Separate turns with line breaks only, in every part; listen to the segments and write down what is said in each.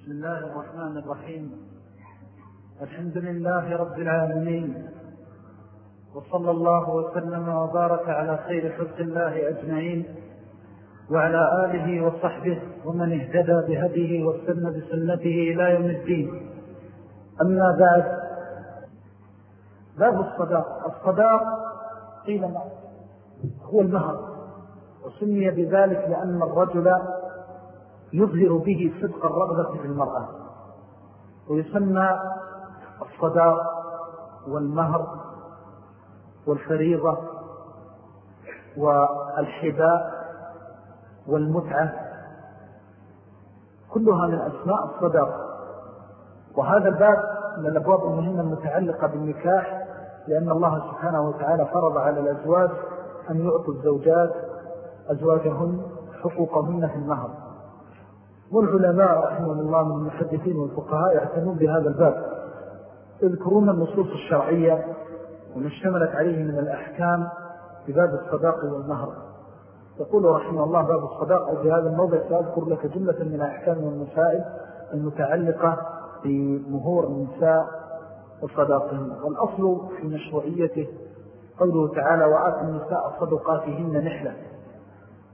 بسم الله الرحمن الرحيم. الحمد لله رب العالمين. وصلى الله وسلم وبارك على خير خلق الله أجمعين وعلى آله وصحبه ومن اهتدى بهديه واستنى بسنته إلى يوم الدين. أما بعد باب الصداق. الصداق قيل هو المهر. وسمي بذلك لأن الرجل يظهر به صدق الرغبة في المرأة. ويسمى الصداق والمهر والفريضة والحباء والمتعة. كلها من أسماء الصداق. وهذا الباب من الأبواب المهمة المتعلقة بالنكاح لأن الله سبحانه وتعالى فرض على الأزواج أن يعطوا الزوجات أزواجهن حقوقهن في النهر والعلماء رحمه الله من المحدثين والفقهاء يعتنون بهذا الباب. يذكرون النصوص الشرعية وما اشتملت عليه من الأحكام في باب الصداق والنهر. يقول رحمه الله باب الصداق في هذا الموضع سأذكر لك جملة من الأحكام والمسائل المتعلقة بمهور النساء وصداقهم والأصل في مشروعيته قوله تعالى وآت النساء صدقاتهن نحلة.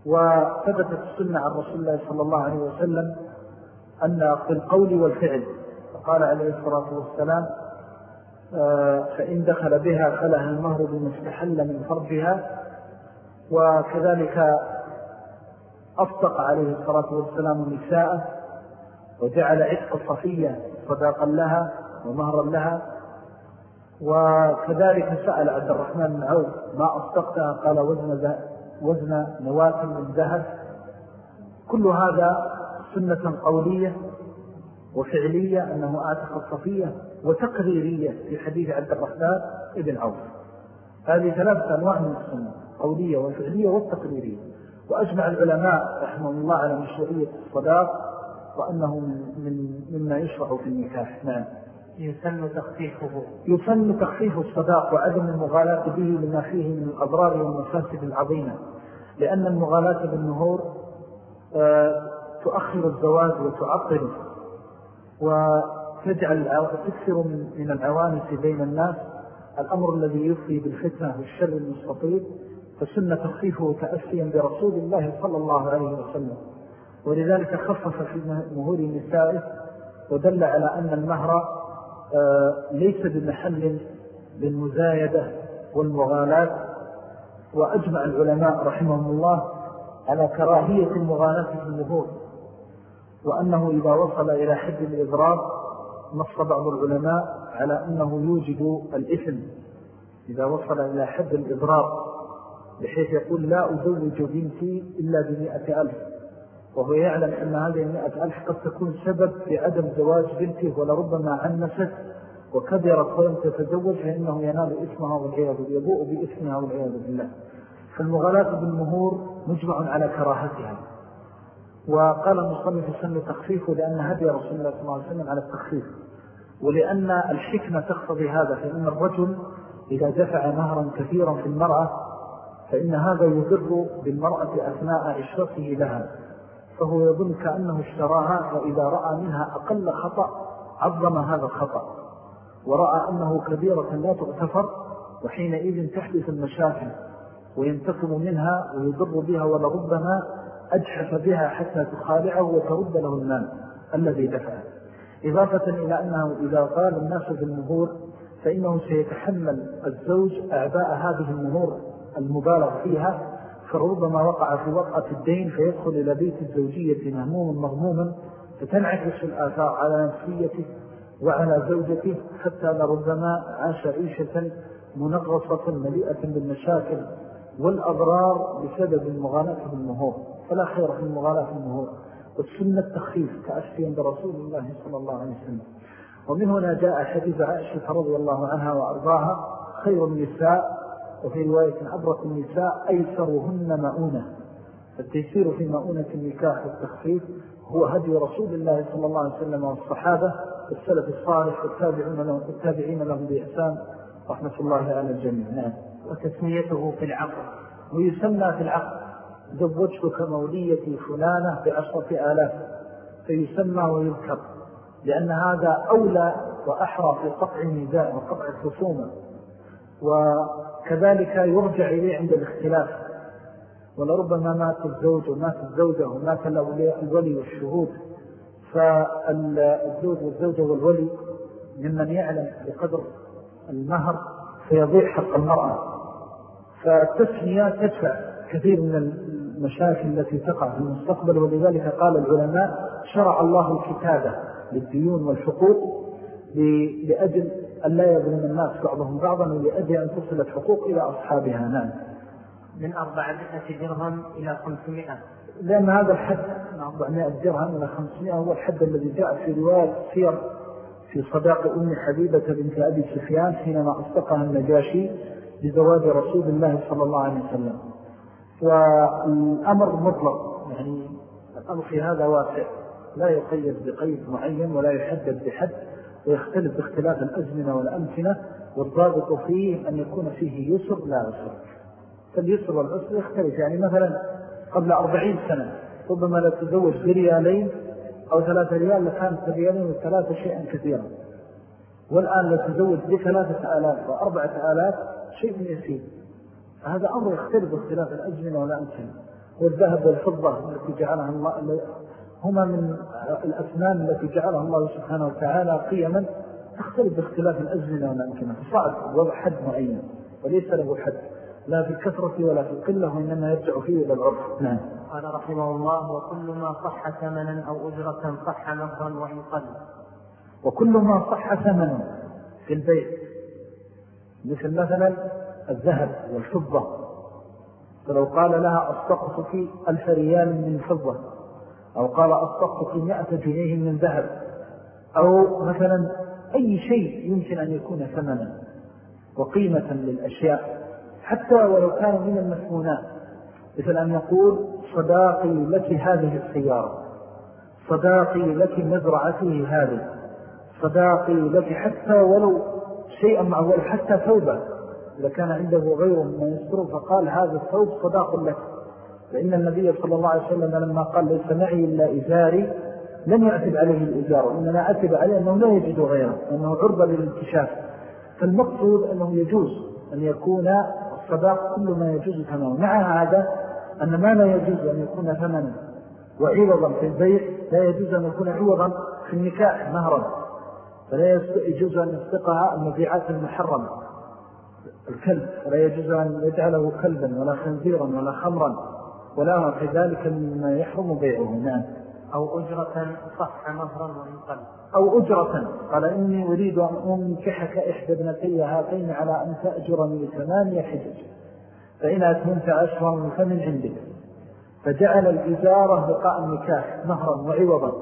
وثبتت السنة عن رسول الله صلى الله عليه وسلم أن في القول والفعل فقال عليه الصلاة والسلام آه، فإن دخل بها خلها المهر بمستحل من فرجها وكذلك أصدق عليه الصلاة والسلام نساء وجعل عتق صفية صداقا لها ومهرا لها وكذلك سأل عبد الرحمن بن عوض ما أصدقتها؟ قال وزن, وزن نواة من ذهب كل هذا سنة قولية وفعلية أنه آتق الصفية وتقريرية في حديث عبد الرحمن ابن عوف. هذه ثلاثة أنواع من السنة قولية والفعلية والتقريرية وأجمع العلماء رحمه الله على مشروعية الصداق وأنه من مما يشرع في النكاح. نعم.
يسن تخفيفه.
يسن تخفيف الصداق وعدم المغالاة به لما فيه من الأضرار والمفاسد العظيمة. لأن المغالاة بالنهور آه، تؤخر الزواج وتعطله وتجعل تكثر من العوانس بين الناس. الأمر الذي يفضي بالفتنة والشر المستطيل فسن تخفيفه تأسيا برسول الله صلى الله عليه وسلم. ولذلك خفف في مهور النساء ودل على أن المهر ليس بمحل للمزايدة والمغالاة. وأجمع العلماء رحمهم الله على كراهية المغالاة في المهور وأنه إذا وصل إلى حد الإضرار نص بعض العلماء على أنه يوجد الإثم. إذا وصل إلى حد الإضرار بحيث يقول لا أزوج بنتي إلا بمئة ألف. وهو يعلم أن هذه المئة ألف قد تكون سبب في عدم زواج بنته ولربما عنست وكبرت ولم تتزوج فإنه ينال إثمها والعياذ يبوء بإثمها والعياذ بالله. فالمغالاة بالمهور مجمع على كراهتها. وقال المصنف سن تخفيفه لأن هدي رسول الله صلى الله عليه وسلم على التخفيف. ولأن الحكمة تقتضي هذا فإن الرجل إذا دفع نهرا كثيرا في المرأة فإن هذا يضر بالمرأة أثناء عشرته لها. فهو يظن كأنه اشتراها وإذا رأى منها أقل خطأ عظم هذا الخطأ. ورأى أنه كبيرة لا تغتفر وحينئذ تحدث المشاكل وينتقم منها ويضر بها ولربما أجحف بها حتى تخالعه وترد له المال الذي دفعه. إضافة إلى أنه إذا قال الناس بالمهور فإنه سيتحمل الزوج أعباء هذه المهور المبالغ فيها فربما وقع في وقعة الدين فيدخل إلى بيت الزوجية مهموما مغموما فتنعكس الآثار على نفسيته وعلى زوجته حتى لربما عاش عيشة منغصة مليئة بالمشاكل والأضرار بسبب المغالاة بالمهور فلا خير في المغالاة بالمهور والسنة التخفيف كأشفيا برسول الله صلى الله عليه وسلم. ومن هنا جاء حديث عائشة رضي الله عنها وأرضاها خير النساء وفي رواية أبرك النساء أيسرهن مؤونة. التيسير في مؤونة النكاح والتخفيف هو هدي رسول الله صلى الله عليه وسلم والصحابة والسلف الصالح والتابعين لهم بإحسان. رحمة الله على الجميع. نعم.
وتسميته في العقل.
ويسمى في العقل. زوجتك موليتي فلانة بعشرة آلاف. فيسمى ويذكر. لأن هذا أولى وأحرى في قطع النداء وقطع الخصومة. وكذلك يرجع إليه عند الاختلاف. ولربما مات الزوج ومات الزوجة ومات الولي والشهود. فالزوج والزوجة والولي ممن يعلم بقدر المهر فيضيع حق المرأة. فالتسمية تدفع كثير من المشاكل التي تقع في المستقبل. ولذلك قال العلماء شرع الله الكتابة للديون والحقوق لأجل أن لا يظلم الناس بعضهم بعضا ولأجل أن تصل الحقوق إلى أصحابها نعم.
من أربعمائة درهم إلى خمسمائة.
لأن هذا الحد من أربعمائة درهم إلى خمسمائة هو الحد الذي جاء في رواية سير في صداق أم حبيبة بنت أبي سفيان حينما أصدقها النجاشي بزواج رسول الله صلى الله عليه وسلم. والأمر مطلق يعني الأمر في هذا واسع لا يقيد بقيد معين ولا يحدد بحد. ويختلف باختلاف الأزمنة والأمكنة والضابط فيه أن يكون فيه يسر لا يسر. فاليسر والعسر يختلف. يعني مثلا قبل أربعين سنة ربما لا تزوج بريالين أو ثلاثة ريال لكانت بريالين وثلاثة شيئا كثيرا. والآن لا تزوج بثلاثة آلاف وأربعة آلاف شيء يسير. هذا أمر يختلف باختلاف الأزمنة والأمكنة. والذهب والفضة التي جعلها الله هما من الأثمان التي جعلها الله سبحانه وتعالى قيما تختلف باختلاف الأزمنة والأمكنة. فصعب وضع حد معين وليس له حد. لا في الكثرة ولا في القلة وإنما يرجع فيه إلى العرف.
نعم. قال رحمه الله وكل ما صح ثمنا أو أجرة صح نظرا وإن قل
وكل ما صح ثمنا في البيت مثل مثلا الذهب والفضة. فلو قال لها أصدقتك ألف ريال من فضة. أو قال أصدقتك مئة جنيه من ذهب. أو مثلا أي شيء يمكن أن يكون ثمنا وقيمة للأشياء حتى ولو كان من المسمونات. مثل أن يقول صداقي لك هذه السيارة. صداقي لك مزرعته هذه. صداقي لك حتى ولو شيئا معول حتى ثوبا إذا كان عنده غيره مما يستره فقال هذا الثوب صداق لك. فإن النبي صلى الله عليه وسلم لما قال ليس معي إلا إزاري لم يأتب عليه الإزار إنما أتب عليه أنه لا يجد غيره وأنه عرضة للانتشاف فالمقصود أنه يجوز أن يكون الصداق كل ما يجوز ثمنه. مع هذا أن ما لا يجوز أن يكون ثمنا وعوضا في البيع لا يجوز أن يكون عوضا في النكاح مهرا. فلا يجوز أن يصدقها المبيعات المحرمة. الكلب ولا يجوز أن يجعله كلبا ولا خنزيرا ولا خمرا. ولا في ذلك مما يحرم بيعه. نعم.
أو أجرة صح مهرا وإن قل
أو أجرة. قال إني أريد أن أنكحك إحدى ابنتي هاتين على أن تأجرني ثمانية حجج. فإن أتمنت أشهر فمن عندك. فجعل الإجارة لقاء النكاح مهرا وعوضا.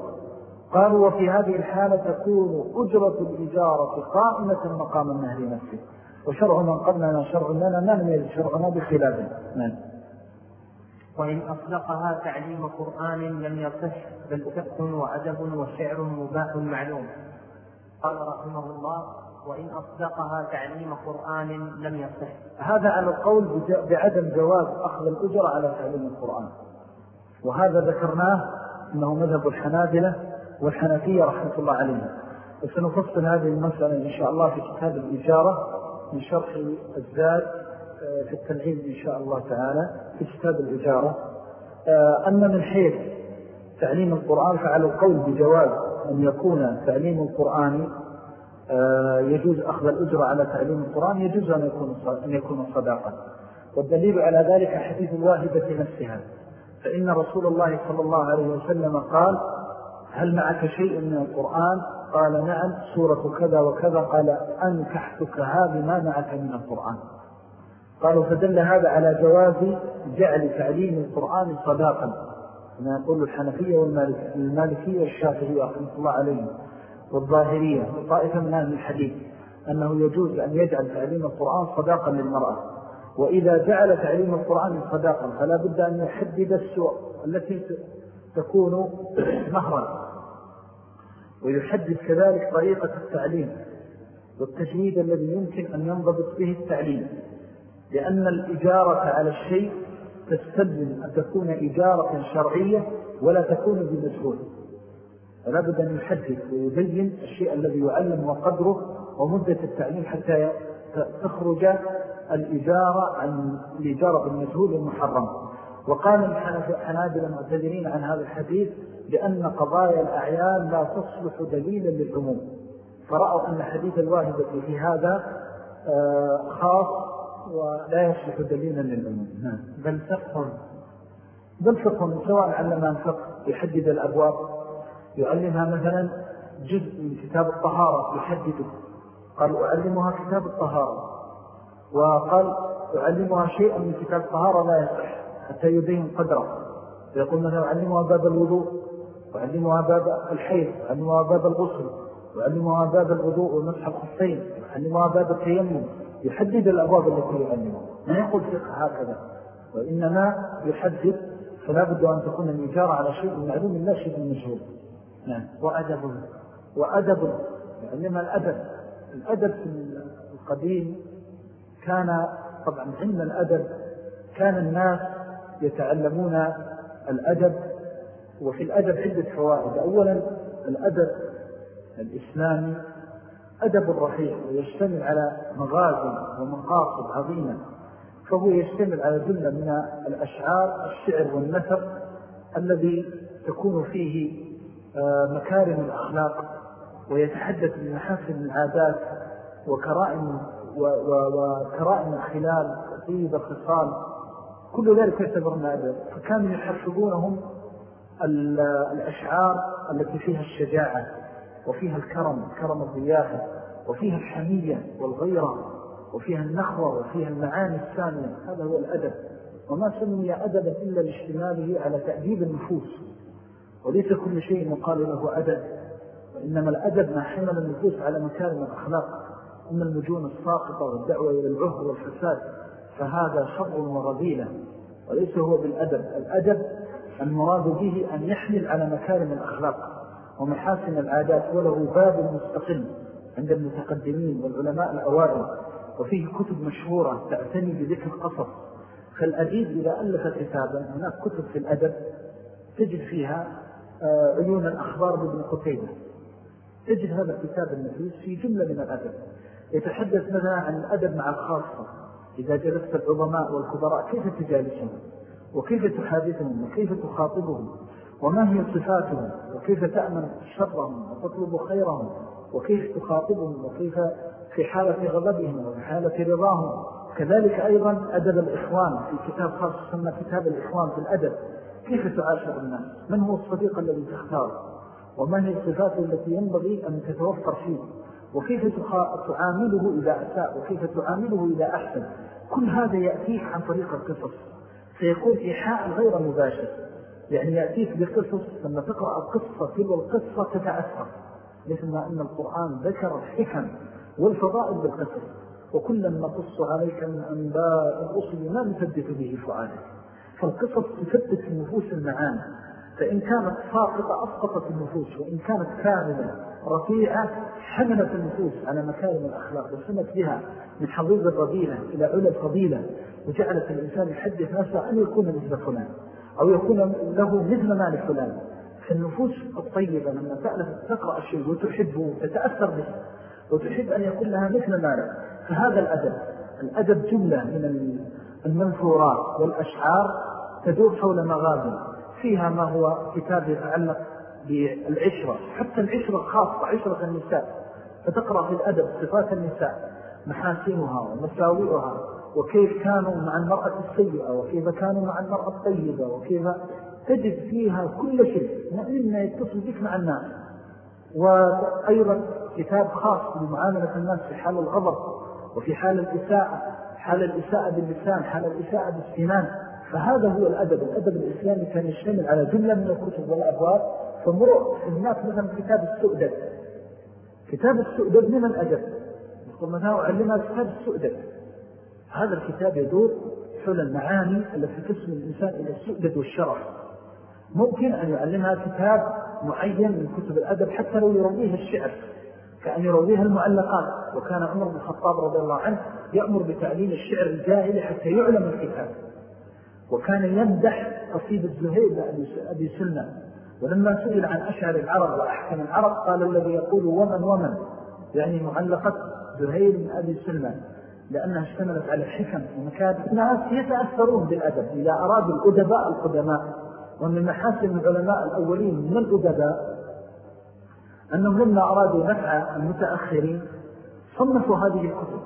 قالوا وفي هذه الحالة تكون أجرة الإجارة قائمة مقام النهر نفسه وشرع من قبلنا شرع لنا ما لم يجد شرعنا بخلافه نعم.
وإن أطلقها تعليم قرآن لم يصح بل سبت وأدب وشعر مباح معلوم. قال رحمه الله وإن أصدقها تعليم قرآن لم يصح.
هذا على القول بعدم جواز أخذ الأجر على تعليم القرآن. وهذا ذكرناه أنه مذهب الحنابلة والحنفية رحمة الله عليهم. وسنفصل هذه المسألة إن شاء الله في كتاب الإجارة من شرح الزاد في التنعيم إن شاء الله تعالى في كتاب الإجارة. آه، أما من حيث تعليم القرآن فعلى القول بجواز أن يكون تعليم القرآن آه، يجوز أخذ الأجرة على تعليم القرآن يجوز أن يكون, صداقا والدليل على ذلك حديث الواهبة نفسها. فإن رسول الله صلى الله عليه وسلم قال هل معك شيء من القرآن؟ قال نعم سورة كذا وكذا. قال أنكحتكها بما معك من القرآن. قالوا فدل هذا على جواز جعل تعليم القرآن صداقا. كما يقول الحنفية والمالكية والشافعية رحمة الله عليهم والظاهرية وطائفة من أهل الحديث أنه يجوز أن يجعل تعليم القرآن صداقا للمرأة. وإذا جعل تعليم القرآن صداقا فلا بد أن يحدد السوء التي تكون مهرا. ويحدد كذلك طريقة التعليم والتجنيد الذي يمكن أن ينضبط به التعليم. لأن الإجارة على الشيء تستلزم أن تكون إجارة شرعية ولا تكون بمجهول. فلا بد أن يحدث ويبين الشيء الذي يعلم وقدره ومدة التعليم حتى تخرج الإجارة عن الإجارة بالمجهول المحرم. وقال الحنابل المعتذرين عن هذا الحديث بأن قضايا الأعيان لا تصلح دليلا للعموم. فرأوا أن حديث الواهبة في هذا آه، خاص ولا يصلح دليلا للعموم.
بل فقه.
بل فقه سواء علمها الفقه يحدد الأبواب. يعلمها مثلا جزء من كتاب الطهارة يحدده. قال أعلمها كتاب الطهارة. وقال أعلمها شيئا من كتاب الطهارة لا يصح حتى يبين قدره. يقول مثلا أعلمها باب الوضوء. وعلمها باب الحيض. وعلمها باب الغسل. وعلمها باب الوضوء ومسح الخفين وعلمها باب التيمم. يحدد الأبواب التي يعلمها. ما يقول فقه هكذا؟ وإنما يحدد فلا بد أن تكون الإجارة على شيء معلوم لا شيء مجهول.
نعم. وأدب.
وأدب. يعلمها الأدب الأدب في القديم كان طبعا علم الأدب كان الناس يتعلمون الأدب وفي الأدب عدة فوائد. أولا الأدب الإسلامي أدب رفيع ويشتمل على مغازم ومقاصد عظيمة فهو يشتمل على جملة من الأشعار الشعر والنثر الذي تكون فيه آه، مكارم الأخلاق ويتحدث من محاسن العادات وكرائم وكرائم الخلال وطيب الخصال كل ذلك يعتبرنا أدب. فكانوا يحفظونهم الأشعار التي فيها الشجاعة. وفيها الكرم كرم الضيافة وفيها الحمية والغيرة وفيها النخوة وفيها المعاني الثانية. هذا هو الأدب. وما سمي أدبا إلا لاشتماله على تأديب النفوس. وليس كل شيء يقال له أدب. وإنما الأدب ما حمل النفوس على مكارم الأخلاق. أما المجون الساقطة والدعوة إلى العهر والفساد. فهذا شر ورذيلة وليس هو بالأدب. الأدب المراد به أن يحمل على مكارم الأخلاق. ومحاسن العادات وله باب مستقل عند المتقدمين والعلماء الأوائل. وفيه كتب مشهورة تعتني بذكر قصص. فالأديب إذا ألف كتابا هناك كتب في الأدب تجد فيها آه، عيون الأخبار بابن قتيبة. تجد هذا الكتاب النفيس في جملة من الأدب. يتحدث مثلا عن الأدب مع الخاصة. إذا جلست العظماء والكبراء كيف تجالسهم؟ وكيف تحادثهم؟ وكيف تخاطبهم؟ وما هي صفاتهم؟ وكيف تأمن شرهم وتطلب خيرهم؟ وكيف تخاطبهم؟ وكيف في حالة غضبهم وفي حالة رضاهم؟ كذلك أيضا أدب الإخوان في كتاب خاص سمى كتاب الإخوان في الأدب. كيف تعاشر الناس؟ من هو الصديق الذي تختار؟ وما هي الصفات التي ينبغي أن تتوفر فيه؟ وكيف تعامله إذا أساء؟ وكيف تعامله إذا أحسن؟ كل هذا يأتيك عن طريق القصص. سيكون إيحاء غير مباشر. يعني يأتيك بقصص لما تقرأ القصة تلو القصة تتأثر. مثل ما أن القرآن ذكر الحكم والفضائل بالقصص. وكلا نقص عليك من أنباء الرسل ما نثبت به فعالك فالقصص تثبت في النفوس المعاني. فإن كانت ساقطة أسقطت النفوس وإن كانت كاملة رفيعة حملت النفوس على مكارم الأخلاق وسمت بها من حضيض الرضيلة إلى على الفضيلة وجعلت الإنسان يحدث نفسه أن يكون مثل فلان. أو يكون له مثل ما لفلان. فالنفوس الطيبة لما تعرف تقرأ الشيء وتحبه وتتأثر به وتحب أن يكون لها مثل ما فهذا الأدب الأدب جملة من المنفورات والأشعار تدور حول مغازل فيها ما هو كتاب يتعلق بالعشرة حتى العشرة خاصة عشرة النساء فتقرأ في الأدب صفات النساء محاسنها ومساوئها وكيف كانوا مع المرأة السيئة وكيف كانوا مع المرأة الطيبة وكيف تجد فيها كل شيء مما يتصل بك مع الناس. وأيضا كتاب خاص بمعاملة الناس في حال الغضب وفي حال الإساءة حال الإساءة باللسان حال الإساءة بالسنان. فهذا هو الأدب. الأدب الإسلامي كان يشتمل على جملة من الكتب والأبواب. فمرء هناك مثلا كتاب السؤدد. كتاب السؤدد من الأدب يقول مثلا أعلمها كتاب السؤدد. هذا الكتاب يدور حول المعاني التي تسمي الإنسان إلى السؤدد والشرف ممكن أن يعلمها كتاب معين من كتب الأدب حتى لو يرويها الشعر كأن يرويها المعلقات وكان عمر بن الخطاب رضي الله عنه يأمر بتعليم الشعر الجاهلي حتى يعلم الكتاب. وكان يمدح قصيد الزهير أبي سلمة. ولما سئل عن أشعر العرب وأحكم العرب قال الذي يقول ومن ومن يعني معلقة زهير من أبي سلمان لأنها اشتملت على الحكم ومكان الناس يتأثرون بالأدب. إذا أراد الأدباء القدماء ومن محاسن العلماء الأولين من الأدباء أنهم لما أرادوا نفع المتأخرين صنفوا هذه الكتب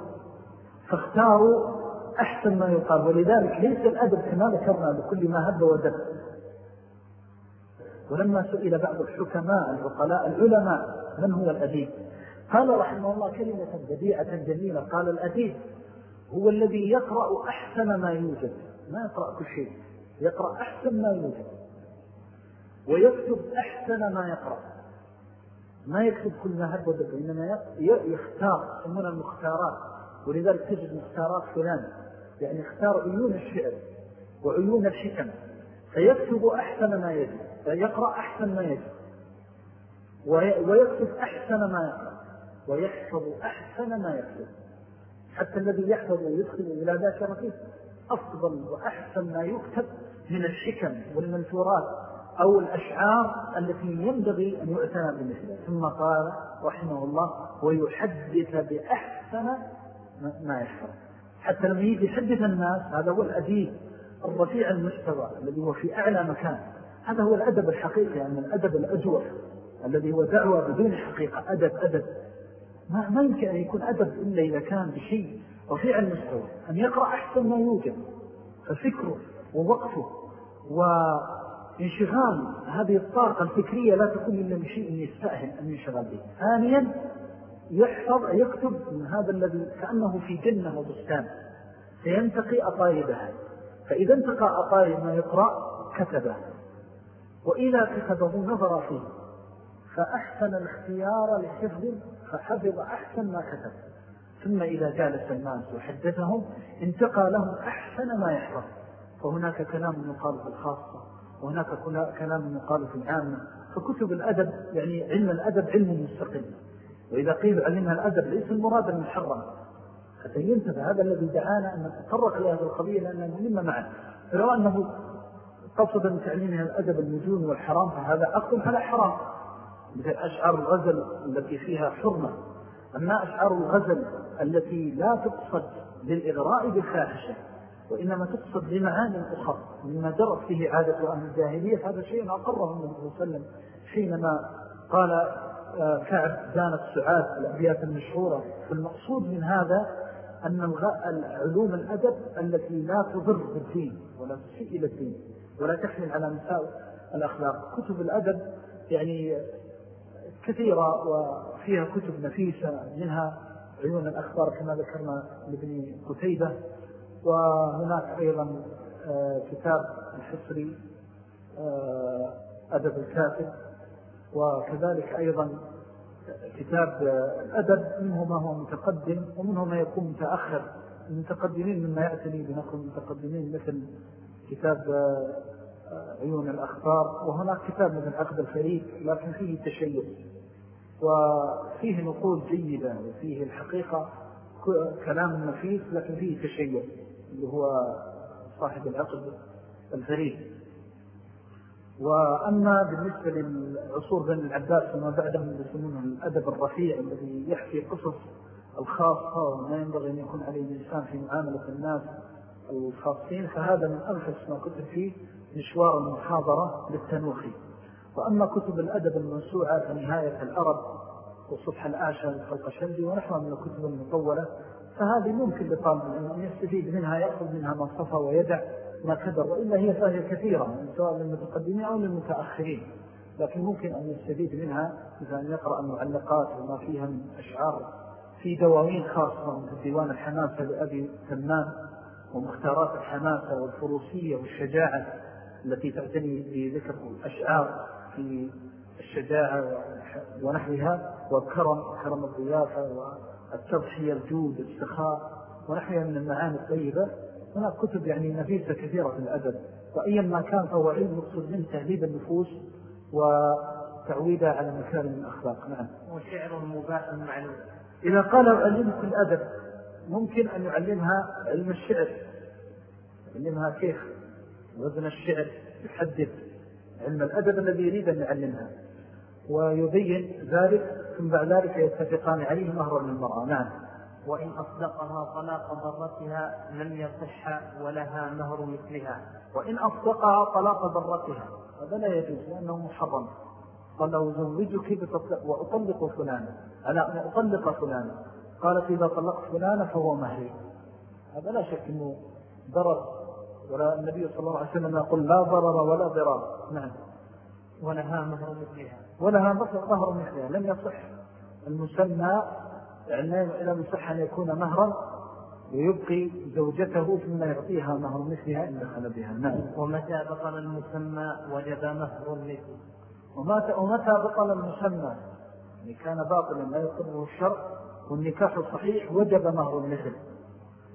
فاختاروا أحسن ما يقال. ولذلك ليس الأدب كما ذكرنا بكل ما هب ودب. ولما سئل بعض الحكماء العقلاء العلماء من هو الأديب؟ قال رحمه الله كلمة بديعة جميلة قال الأديب هو الذي يقرأ أحسن ما يوجد ما يقرأ كل شيء يقرأ أحسن ما يوجد ويكتب أحسن ما يقرأ. ما يكتب كل ما ودب إنما يختار يسمون المختارات ولذلك تجد مختارات فلان يعني اختار عيون الشعر وعيون الحكم فيكتب أحسن ما يجب فيقرأ أحسن ما يجب ويكتب أحسن ما يقرأ. ويحفظ أحسن ما يكتب حتى الذي يحفظ ويدخل إلى ذاكرته أفضل وأحسن ما يكتب من الحكم والمنثورات أو الأشعار التي ينبغي أن يؤتنا بمثلها ثم قال رحمه الله ويحدث بأحسن ما يحفظ. حتى لما يجي يحدث الناس هذا هو الأديب الرفيع المستوى الذي هو في أعلى مكان. هذا هو الأدب الحقيقي يعني الأدب الأجوف الذي هو دعوة بدون حقيقة. أدب أدب. ما, ما يمكن أن يكون أدب إلا إذا كان بشيء رفيع المستوى أن يقرأ أحسن ما يوجد. ففكره ووقفه وانشغال هذه الطاقة الفكرية لا تكون إلا بشيء يستأهل أن ينشغل به. ثانيا يحفظ يكتب من هذا الذي كأنه في جنة وبستان. فينتقي أطايبها فإذا انتقى أطايب ما يقرأ كتبه. وإذا كتبه نظر فيه. فأحسن الاختيار لحفظ فحفظ أحسن ما كتب. ثم إذا جالس الناس وحدثهم انتقى لهم أحسن ما يحفظ. فهناك كلام يقال في الخاصة وهناك كلام يقال في العامة. فكتب الأدب يعني علم الأدب علم مستقل. وإذا قيل علمها الأدب ليس المراد المحرم. حتى ينتبه هذا الذي دعانا أن نتطرق إلى هذه القضية لأننا مهمة معه. فلو أنه قصد من تعليمها الأدب المجون والحرام فهذا أقل على حرام. مثل أشعار الغزل التي فيها حرمة. أما أشعار الغزل التي لا تقصد للإغراء بالفاحشة وإنما تقصد لمعاني أخرى مما جرت فيه عادة أهل الجاهلية. هذا شيء أقره النبي صلى الله عليه وسلم حينما قال آه، كعب زانت سعاد الأبيات المشهورة. فالمقصود من هذا أن علوم الأدب التي لا تضر بالدين ولا تسيء الدين. ولا تحمل على مساء الأخلاق. كتب الأدب يعني كثيرة وفيها كتب نفيسة منها عيون الأخبار كما ذكرنا لابن قتيبة وهناك أيضا آه، كتاب الحسري آه، أدب الكاتب وكذلك أيضا كتاب الأدب منه ما هو متقدم ومنه ما يكون متأخر المتقدمين مما يعتني بنقل المتقدمين مثل كتاب عيون الأخبار وهناك كتاب مثل عقد الفريق لكن فيه تشيع وفيه نقول جيدة وفيه الحقيقة كلام نفيس لكن فيه تشيع اللي هو صاحب العقد الفريق وأما بالنسبة للعصور بين العباس وما بعدهم يسمونه الأدب الرفيع الذي يحكي قصص الخاصة وما ينبغي أن يكون عليه الإنسان في معاملة الناس الخاصين فهذا من أنفس ما كتب فيه مشوار المحاضرة للتنوخي. وأما كتب الأدب المنسوعة فنهاية الأرب وصفح الآشا للخلق شلبي ونحوها من الكتب المطولة فهذه ممكن لطالب أن يستفيد منها يأخذ منها ما صفى ويدع ما كدر وإلا هي فهي كثيرة سواء للمتقدمين أو للمتأخرين. لكن ممكن أن يستفيد منها مثل أن يقرأ المعلقات وما فيها من أشعار. في دواوين خاصة مثل ديوان الحماسة لأبي تمان ومختارات الحماسة والفروسية والشجاعة. التي تعتني بذكر الأشعار في الشجاعة ونحوها والكرم كرم الضيافة والتضحية الجود السخاء ونحوها من المعاني الطيبة. هناك كتب يعني نفيسة كثيرة في الأدب. وأيا ما كان فهو علم يقصد من تهذيب النفوس وتعويدها على مكارم الأخلاق. نعم.
وشعر مباح معلوم.
إذا قال علمت الأدب ممكن أن يعلمها علم الشعر. يعلمها كيف وزن الشعر يحدث علم الأدب الذي يريد أن يعلمها. ويبين ذلك ثم بعد ذلك يتفقان عليه مهرا للمرأة نعم.
وإن أصدقها طلاق ضرتها لم يصح ولها مهر مثلها.
وإن أصدقها طلاق ضرتها هذا لا يجوز لأنه محرم. قال لو زوجك وأطلق فلانا أنا أطلق فلانا قالت إذا طلقت فلانا فهو مهري. هذا لا شك أنه ضرر ولا النبي صلى الله عليه وسلم يقول لا ضرر ولا ضرار. نعم.
ولها مهر مثلها.
ولها مهر مثلها. لم يصح المسمى يعني إلى مصح أن يكون مهرا ويبقي زوجته ثم يعطيها مهر مثلها إن دخل بها. نعم.
ومتى بطل المسمى وجب مهر مثل
ومتى بطل المسمى؟ يعني كان باطلا لا يقره الشرع والنكاح صحيح وجب مهر المثل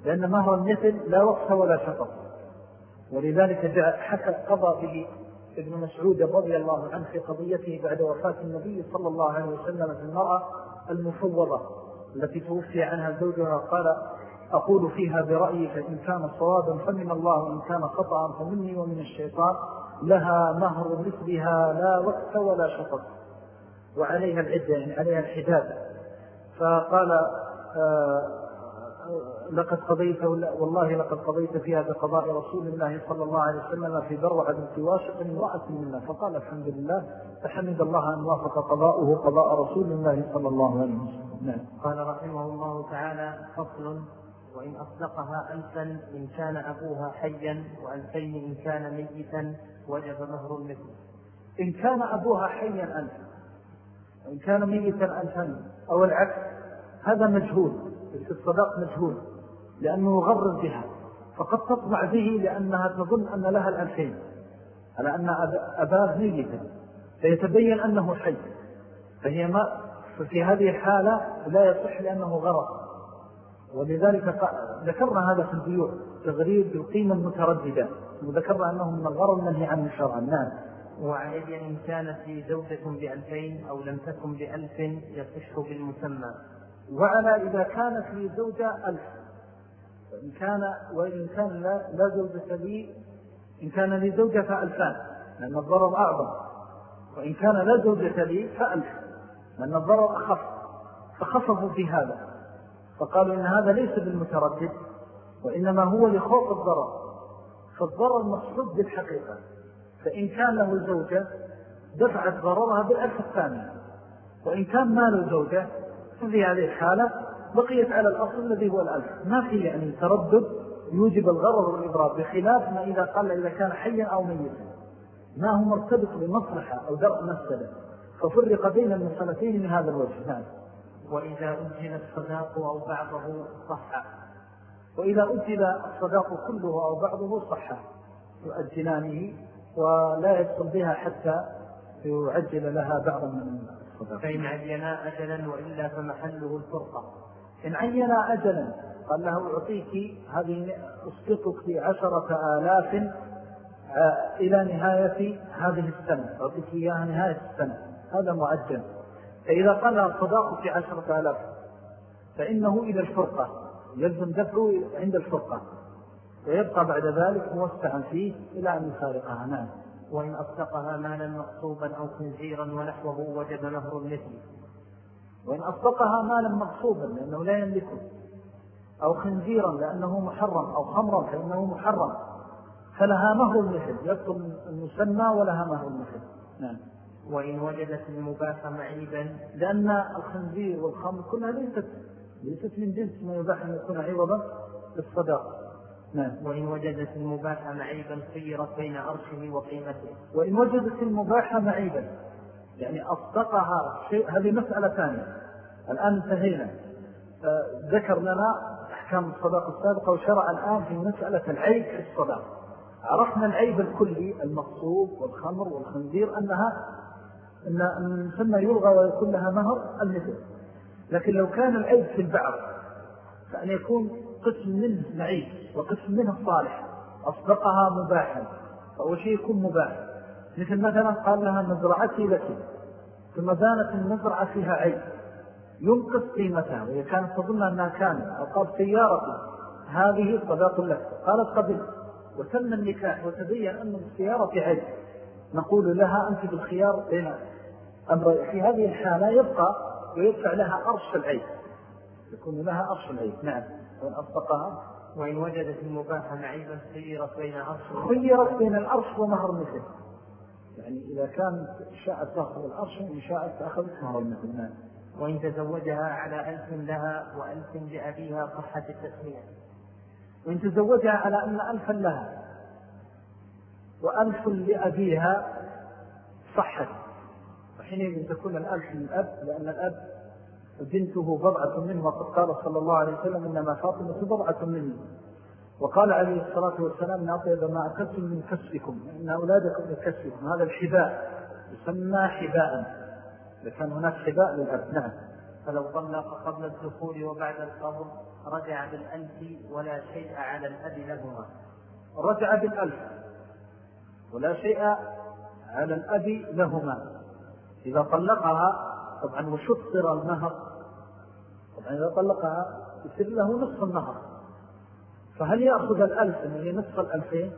لأن مهر المثل لا وقف ولا شطط. ولذلك جاء حكى قضى به ابن مسعود رضي الله عنه في قضيته بعد وفاة النبي صلى الله عليه وسلم في المرأة المفوضة التي توفي عنها زوجها. قال أقول فيها برأيي فإن كان صوابا فمن الله وإن كان خطأ فمني ومن الشيطان. لها مهر مثلها لا وقت ولا شطط وعليها العدة يعني عليها الحداد فقال آه لقد قضيت والله لقد قضيت فيها بقضاء رسول الله صلى الله عليه وسلم في بروعة بنت واشق امرأة منا فقال الحمد لله فحمد الله أن وافق قضاؤه قضاء رسول الله صلى الله عليه وسلم.
نعم. قال رحمه الله تعالى فصل وإن أصدقها ألفا إن كان أبوها حيا وألفين إن كان ميتا وجب مهر المثل.
إن كان أبوها حيا ألفا وإن كان ميتا ألفا أو العكس هذا مجهول في الصداق مجهول. لأنه يغرر بها فقد تطمع به لأنها تظن أن لها الألفين على أن أباه ميتا فيتبين أنه حي فهي ما ففي هذه الحالة لا يصح لأنه غرق ولذلك ذكرنا هذا في البيوع تغرير بالقيمة المترددة وذكرنا أنه من الغرر منهي عنه شرعا نعم.
وعلي إن كانت لي زوجة بألفين أو لم تكن بألف يصح بالمسمى.
وعلى إذا كانت لي زوجة ألف. وإن كان وإن كان لا, زوجة لي إن كان لي زوجة فألفان لأن الضرر أعظم. وإن كان لا زوجة لي فألف لأن الضرر أخف. فخففوا في هذا. فقالوا إن هذا ليس بالمتردد وإنما هو لخوف الضرر. فالضرر مقصود بالحقيقة. فإن كان له زوجة دفعت ضررها بالألف الثانية. وإن كان ما له زوجة ففي هذه الحالة بقيت على الأصل الذي هو الألف ما في يعني تردد يوجب الغرر والإضرار بخلاف ما إذا قال إذا كان حيا أو ميتا. ما هو مرتبط بمصلحة أو درء مسألة ففرق بين المسألتين من هذا الوجه. نعم.
وإذا أجل الصداق أو بعضه صح
وإذا أجل الصداق كله أو بعضه صح يؤجلانه ولا يدخل بها حتى يعجل لها بعضا من الصداق.
فإن عينا أجلا وإلا فمحله الفرقة.
إن عينا أجلا قال له أعطيك هذه أسقطك بعشرة آلاف آه، إلى نهاية هذه السنة أعطيك إياها نهاية السنة هذا معجل. فإذا قال الصداق في عشرة آلاف فإنه إلى الفرقة يلزم دفعه عند الفرقة. ويبقى بعد ذلك موسعا فيه إلى أن يفارقها نعم.
وإن أصدقها مالا مقصوبا أو خنزيرا ونحوه وجب مهر المثل
وإن أصدقها مالا مقصوبا لأنه لا يملكه أو خنزيرا لأنه محرم أو خمرا فإنه محرم فلها مهر المثل يبطل المسمى ولها مهر المثل نعم.
وإن وجدت المباح معيبا؟
لأن الخنزير والخمر كلها ليست ليست من جنس ما يباح أن يكون عوضا للصداق
نعم. وإن وجدت المباح معيبا خيرت بين أرشه وقيمته.
وإن وجدت المباح معيبا يعني أصدقها شيء هذه مسألة ثانية. الآن انتهينا. ذكر لنا أحكام الصداق السابقة وشرع الآن في مسألة العيب في الصداق. عرفنا العيب الكلي المقصوب والخمر والخنزير أنها أن المسمى يلغى ويكون لها مهر المثل لكن لو كان العيب في البعض فأن يكون قسم منه معيب وقسم منه صالح. أصدقها مباحا فأول شيء يكون مباح. مثل مثلا قال لها مزرعتي لك. ثم بانت المزرعة فيها عيب. ينقص قيمتها وهي كانت تظن أنها كانت أو قال سيارتي هذه صداق لك. قالت قبل وتم النكاح وتبين أن السيارة عيب. نقول لها أنت بالخيار بين أمر في هذه الحالة يبقى ويدفع لها أرش العيب. يكون لها أرش العيب. نعم. وإن أصدقها.
وإن وجدت المباحة معيبا خيرت بين أرش
خيرت بين الأرش ومهر المثل يعني إذا كانت شاءت تأخذ الأرش وإن شاءت تأخذ مهر المثل نعم
وإن تزوجها على ألف لها وألف لأبيها صحة التسمية.
وإن تزوجها على أن ألفا لها وألف لأبيها صحت وحينئذ تكون الألف للأب لأن الأب بنته بضعة منه وقد قال صلى الله عليه وسلم إنما فاطمة بضعة مني وقال عليه الصلاة والسلام إن أطيب ما أكلتم من كسبكم إن أولادكم من كسبكم. هذا الحباء يسمى حباء. لكان هناك حباء للأب نعم.
فلو طلق قبل الدخول وبعد القبض رجع بالألف ولا شيء على الأب لهما.
رجع بالألف ولا شيء على الأب لهما. إذا طلقها طبعا وشطر المهر. طبعا إذا طلقها يصير له نصف النهر فهل يأخذ الألف من هي نصف الألفين؟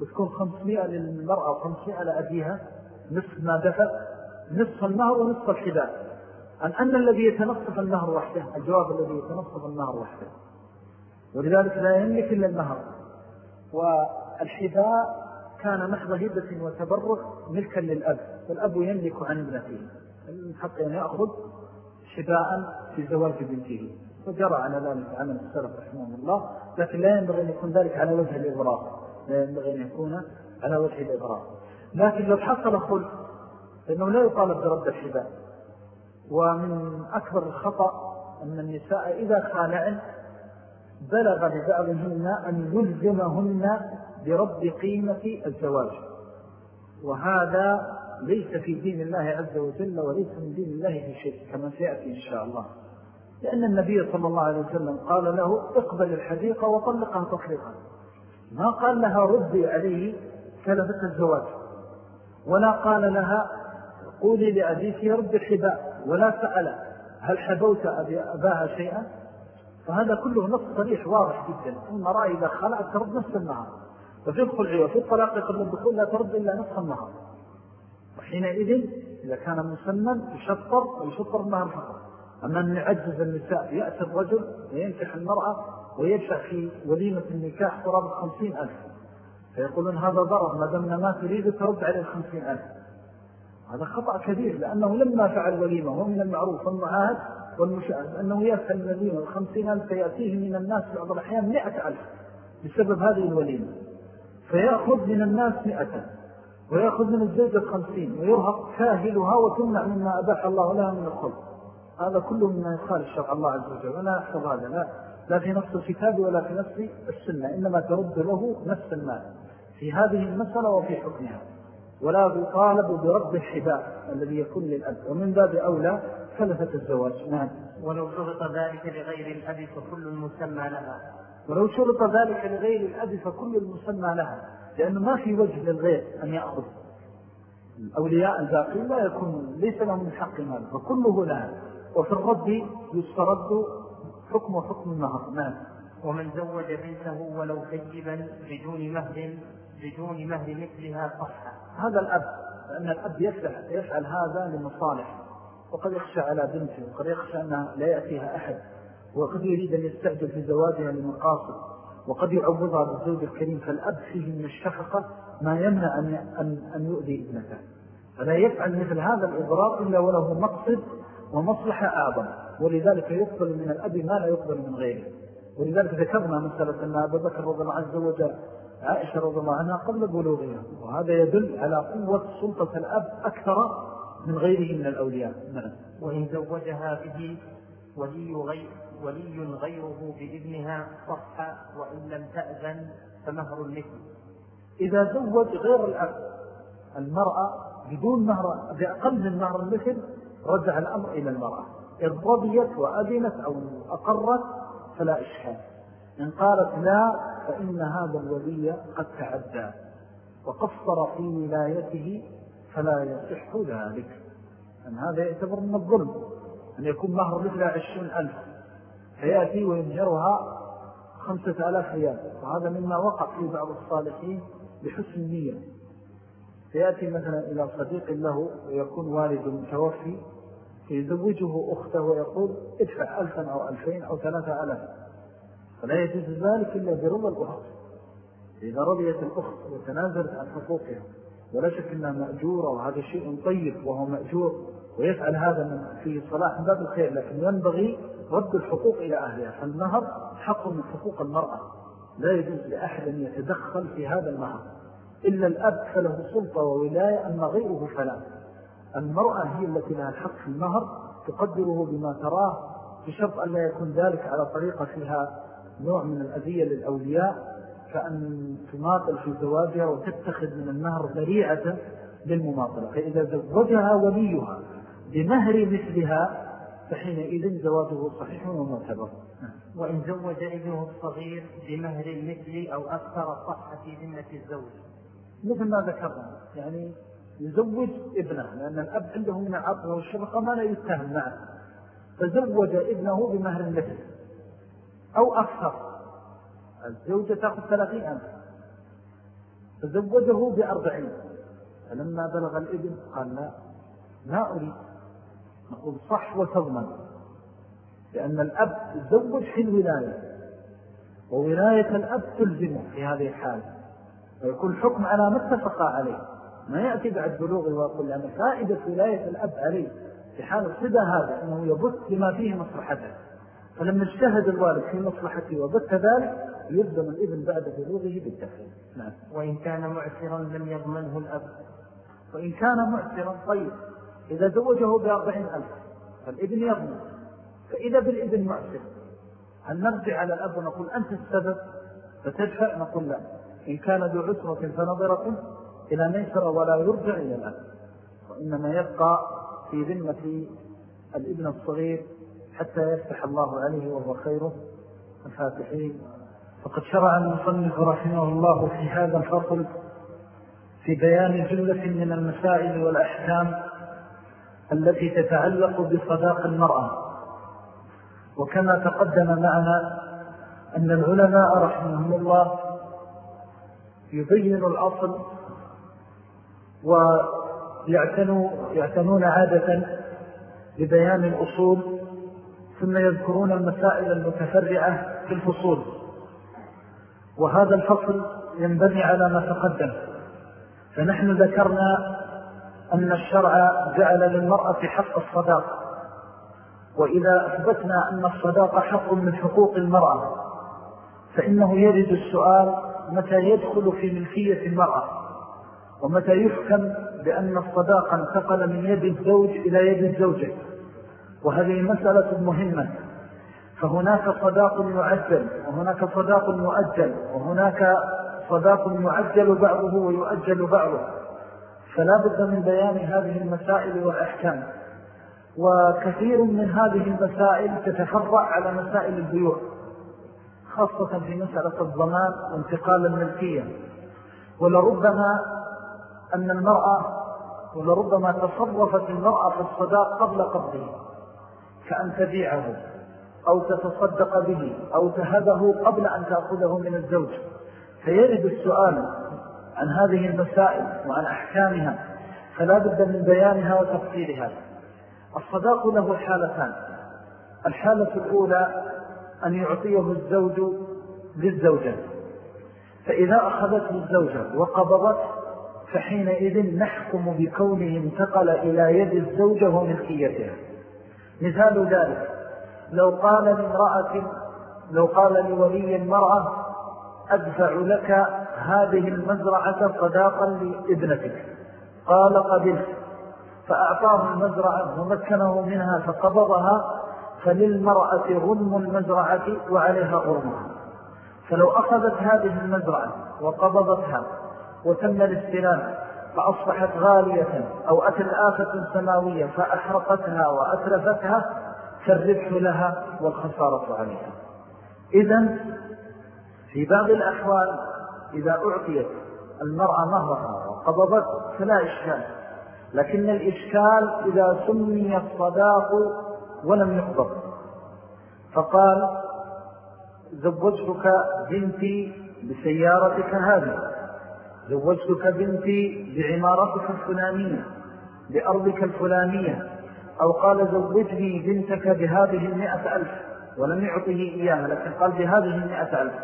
وتكون خمسمائة للمرأة وخمسمائة لأبيها نصف ما دفع نصف النهر ونصف الحداء أن أن الذي يتنصف النهر وحده الجواب الذي يتنصف النهر وحده. ولذلك لا يملك إلا النهر. والحداء كان محض هبة وتبرك ملكا للأب فالأب يملك عن ابنته حتى أن يأخذ شباء في زواج بنته. وجرى على ذلك عمل السلف رحمه الله. لكن لا ينبغي أن يكون ذلك على وجه الإضرار لا ينبغي أن يكون على وجه الإضرار لكن لو حصل خلق فإنه لا يطالب برد الشباء ومن أكبر الخطأ أن النساء إذا خالعن بلغ لبعضهن أن يلزمهن برد قيمة الزواج. وهذا ليس في دين الله عز وجل وليس من دين الله في شيء كما سيأتي إن شاء الله. لأن النبي صلى الله عليه وسلم قال له اقبل الحديقة وطلقها تطليقا. ما قال لها ردي عليه كلفة الزواج. ولا قال لها قولي لأبيك يرد الحباء ولا سأل هل حبوت أباها شيئا؟ فهذا كله نص صريح واضح جدا. إن رأي إذا خلعت ترد نصف النهار. وفي الخلع وفي الطلاق قبل الدخول لا ترد إلا نصف النهار. وحينئذ إذا كان مسمى يشطر ويشطر النهار فقط. أما أن يعجز النساء يأتي الرجل وينكح المرأة ويدفع في وليمة النكاح قرابة خمسين ألف. فيقولون هذا ضرر ما دمنا ما تريد ترد عليه الخمسين ألف. هذا خطأ كبير لأنه لما فعل وليمة هو من المعروف والمعاهد والمشاهد أنه يفعل الوليمة الخمسين ألف فيأتيه من الناس بعض الأحيان مئة ألف بسبب هذه الوليمة. فيأخذ من الناس مئة ويأخذ من الزوجة الخمسين ويرهق كاهلها وتمنع مما أباح الله لها من الخلق هذا كله مما يخالف شرع الله عز وجل. ولا يحفظ هذا لا, لا في نفس الكتاب ولا في نفس السنة. إنما ترد له نفس المال. في هذه المسألة وفي حكمها. ولا يطالب برد الحباء الذي يكون للأب. ومن باب أولى ثلثة الزواج. نعم.
ولو شرط ذلك لغير الأب فكل المسمى لها.
ولو شرط ذلك لغير الأب فكل المسمى لها. لأنه ما في وجه للغير أن يأخذ. الأولياء الباقين لا يكون ليس لهم من حق مال فكله لها. وفي الرد يسترد حكم حكم النهر. نعم.
ومن زوج بنته ولو سيبا بدون مهر بدون مهر مثلها صح
هذا الأب لأن الأب يفعل, يفعل هذا لمصالح وقد يخشى على بنته وقد يخشى أنها لا يأتيها أحد. وقد يريد أن يستعجل في زواجها لمقاصد. وقد يعوضها بالزوج الكريم. فالأب فيه من الشفقة ما يمنع أن, أن, أن يؤذي ابنته. فلا يفعل مثل هذا الإضرار إلا وله مقصد ومصلحة أعظم. ولذلك يقبل من الأب ما لا يقبل من غيره. ولذلك ذكرنا مسألة أن أبا بكر رضي الله عز وجل عائشة رضي الله عنها قبل بلوغها. وهذا يدل على قوة سلطة الأب أكثر من غيره من الأولياء.
وإن زوجها به ولي غير ولي غيره بإذنها صح وإن لم تأذن فمهر المثل.
إذا زوج غير الأب المرأة بدون مهر بأقل من مهر المثل رجع الأمر إلى المرأة. إذ رضيت وأذنت أو أقرت فلا إشكال إن قالت لا فإن هذا الولي قد تعدى. وقصر في ولايته فلا يصح ذلك. أن هذا يعتبر من الظلم. أن يكون مهر مثل عشرين ألف. فيأتي وينهرها خمسة ألاف ريال. وهذا مما وقع في بعض الصالحين بحسن النية. فيأتي مثلا إلى صديق له ويكون والد متوفي فيزوجه أخته ويقول ادفع ألفا أو ألفين أو ثلاثة ألاف. فلا يجوز ذلك إلا برضا الأخت. إذا رضيت الأخت وتنازلت عن حقوقها ولا شك أنها مأجورة وهذا شيء طيب وهو مأجور ويفعل هذا من في صلاح باب الخير لكن ينبغي رد الحقوق إلى أهلها. فالنهر حق من حقوق المرأة. لا يجوز لأحد أن يتدخل في هذا النهر إلا الأب فله سلطة وولاية أما غيره فلا المرأة هي التي لها الحق في النهر تقدره بما تراه بشرط أن لا يكون ذلك على طريقة فيها نوع من الأذية للأولياء كأن تماطل في زواجها وتتخذ من النهر ذريعة للمماطلة. فإذا زوجها وليها بمهر مثلها فحينئذ زواجه صحيح ومعتبر.
وإن زوج ابنه الصغير بمهر المثل أو أكثر صح في ذمة الزوج.
مثل ما ذكرنا يعني يزوج ابنه لأن الأب عنده من العطف والشفقة ما لا يتهم معه. فزوج ابنه بمهر المثل أو أكثر. الزوجة تأخذ ثلاثين ألف. فزوجه بأربعين. فلما بلغ الابن قال لا لا أريد. نقول صح وتضمن. لأن الأب يزوج في الولاية وولاية الأب تلزمه في هذه الحالة. ويكون حكم على ما اتفق عليه. ما يأتي بعد بلوغه ويقول لأن فائدة ولاية الأب عليه في حال الصدى هذا أنه يبث بما فيه مصلحته. فلما اجتهد الوالد في مصلحته وبث ذلك يلزم الابن بعد بلوغه بالدفع
نعم. وإن كان معسرا لم يضمنه الأب.
وإن كان معسرا طيب. إذا زوجه بأربعين ألف فالابن يضمن. فإذا بالابن معسر. هل نرجع على الأب ونقول أنت السبب؟ فتدفع نقول لا. إن كان ذو عسرة فنظرة إلى ميسر ولا يرجع إلى الأب وإنما يبقى في ذمة الابن الصغير حتى يفتح الله عليه وهو خيره الفاتحين. فقد شرع المصنف رحمه الله في هذا الفصل في بيان جلة من المسائل والأحكام التي تتعلق بصداق المرأة. وكما تقدم معنا أن العلماء رحمهم الله يبين الأصل ويعتنون عادة ببيان الأصول ثم يذكرون المسائل المتفرعة في الفصول. وهذا الفصل ينبني على ما تقدم. فنحن ذكرنا أن الشرع جعل للمرأة حق الصداق وإذا أثبتنا أن الصداق حق من حقوق المرأة فإنه يرد السؤال متى يدخل في ملكية المرأة ومتى يفهم بأن الصداق انتقل من يد الزوج إلى يد الزوجة. وهذه مسألة مهمة. فهناك صداق معجل وهناك صداق مؤجل وهناك صداق معجل بعضه ويؤجل بعضه. فلا بد من بيان هذه المسائل والأحكام. وكثير من هذه المسائل تتفرع على مسائل البيوع. خاصة في مسألة الضمان وانتقال الملكية. ولربما أن المرأة ولربما تصرفت المرأة في الصداق قبل قبضه كأن تبيعه أو تتصدق به أو تهبه قبل أن تأخذه من الزوج. فيرد السؤال عن هذه المسائل وعن أحكامها فلا بد من بيانها وتفصيلها. الصداق له حالتان. الحالة الأولى أن يعطيه الزوج للزوجة. فإذا أخذته الزوجة وقبضت فحينئذ نحكم بكونه انتقل إلى يد الزوجة وملكيتها. مثال ذلك لو قال لامرأة لو قال لولي المرأة أدفع لك هذه المزرعة صداقا لابنتك. قال قبلت فأعطاه المزرعة ومكنه منها فقبضها فللمرأة غنم المزرعة وعليها غرمها. فلو أخذت هذه المزرعة وقبضتها وتم الاستلام فأصبحت غالية أو أتت آفة سماوية فأحرقتها وأتلفتها فالربح لها والخسارة عليها. إذن في بعض الأحوال إذا أعطيت المرأة مهرها وقبضت فلا إشكال لكن الإشكال إذا سمي الصداق ولم يقبض فقال زوجتك بنتي بسيارتك هذه. زوجتك بنتي بعمارتك الفلانية بأرضك الفلانية. أو قال زوجني بنتك بهذه المئة ألف. ولم يعطه إياها لكن قال بهذه المئة ألف.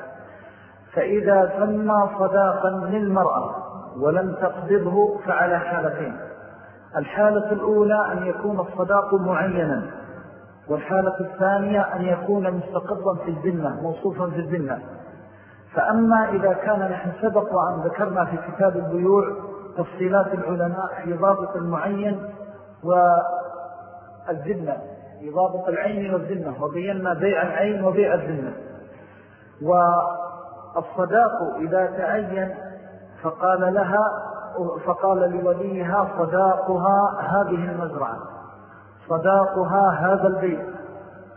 فإذا سمى صداقا للمرأة ولم تقدره فعلى حالتين. الحالة الأولى أن يكون الصداق معينا. والحالة الثانية أن يكون مستقرا في الذنة موصوفا في الذنة فأما إذا كان نحن سبق وأن ذكرنا في كتاب البيوع تفصيلات العلماء في ضابط المعين والذنة في ضابط العين والذنة وبينا بيع العين وبيع الذنة والصداق إذا تعين فقال لها فقال لوليها صداقها هذه المزرعة. صداقها هذا البيت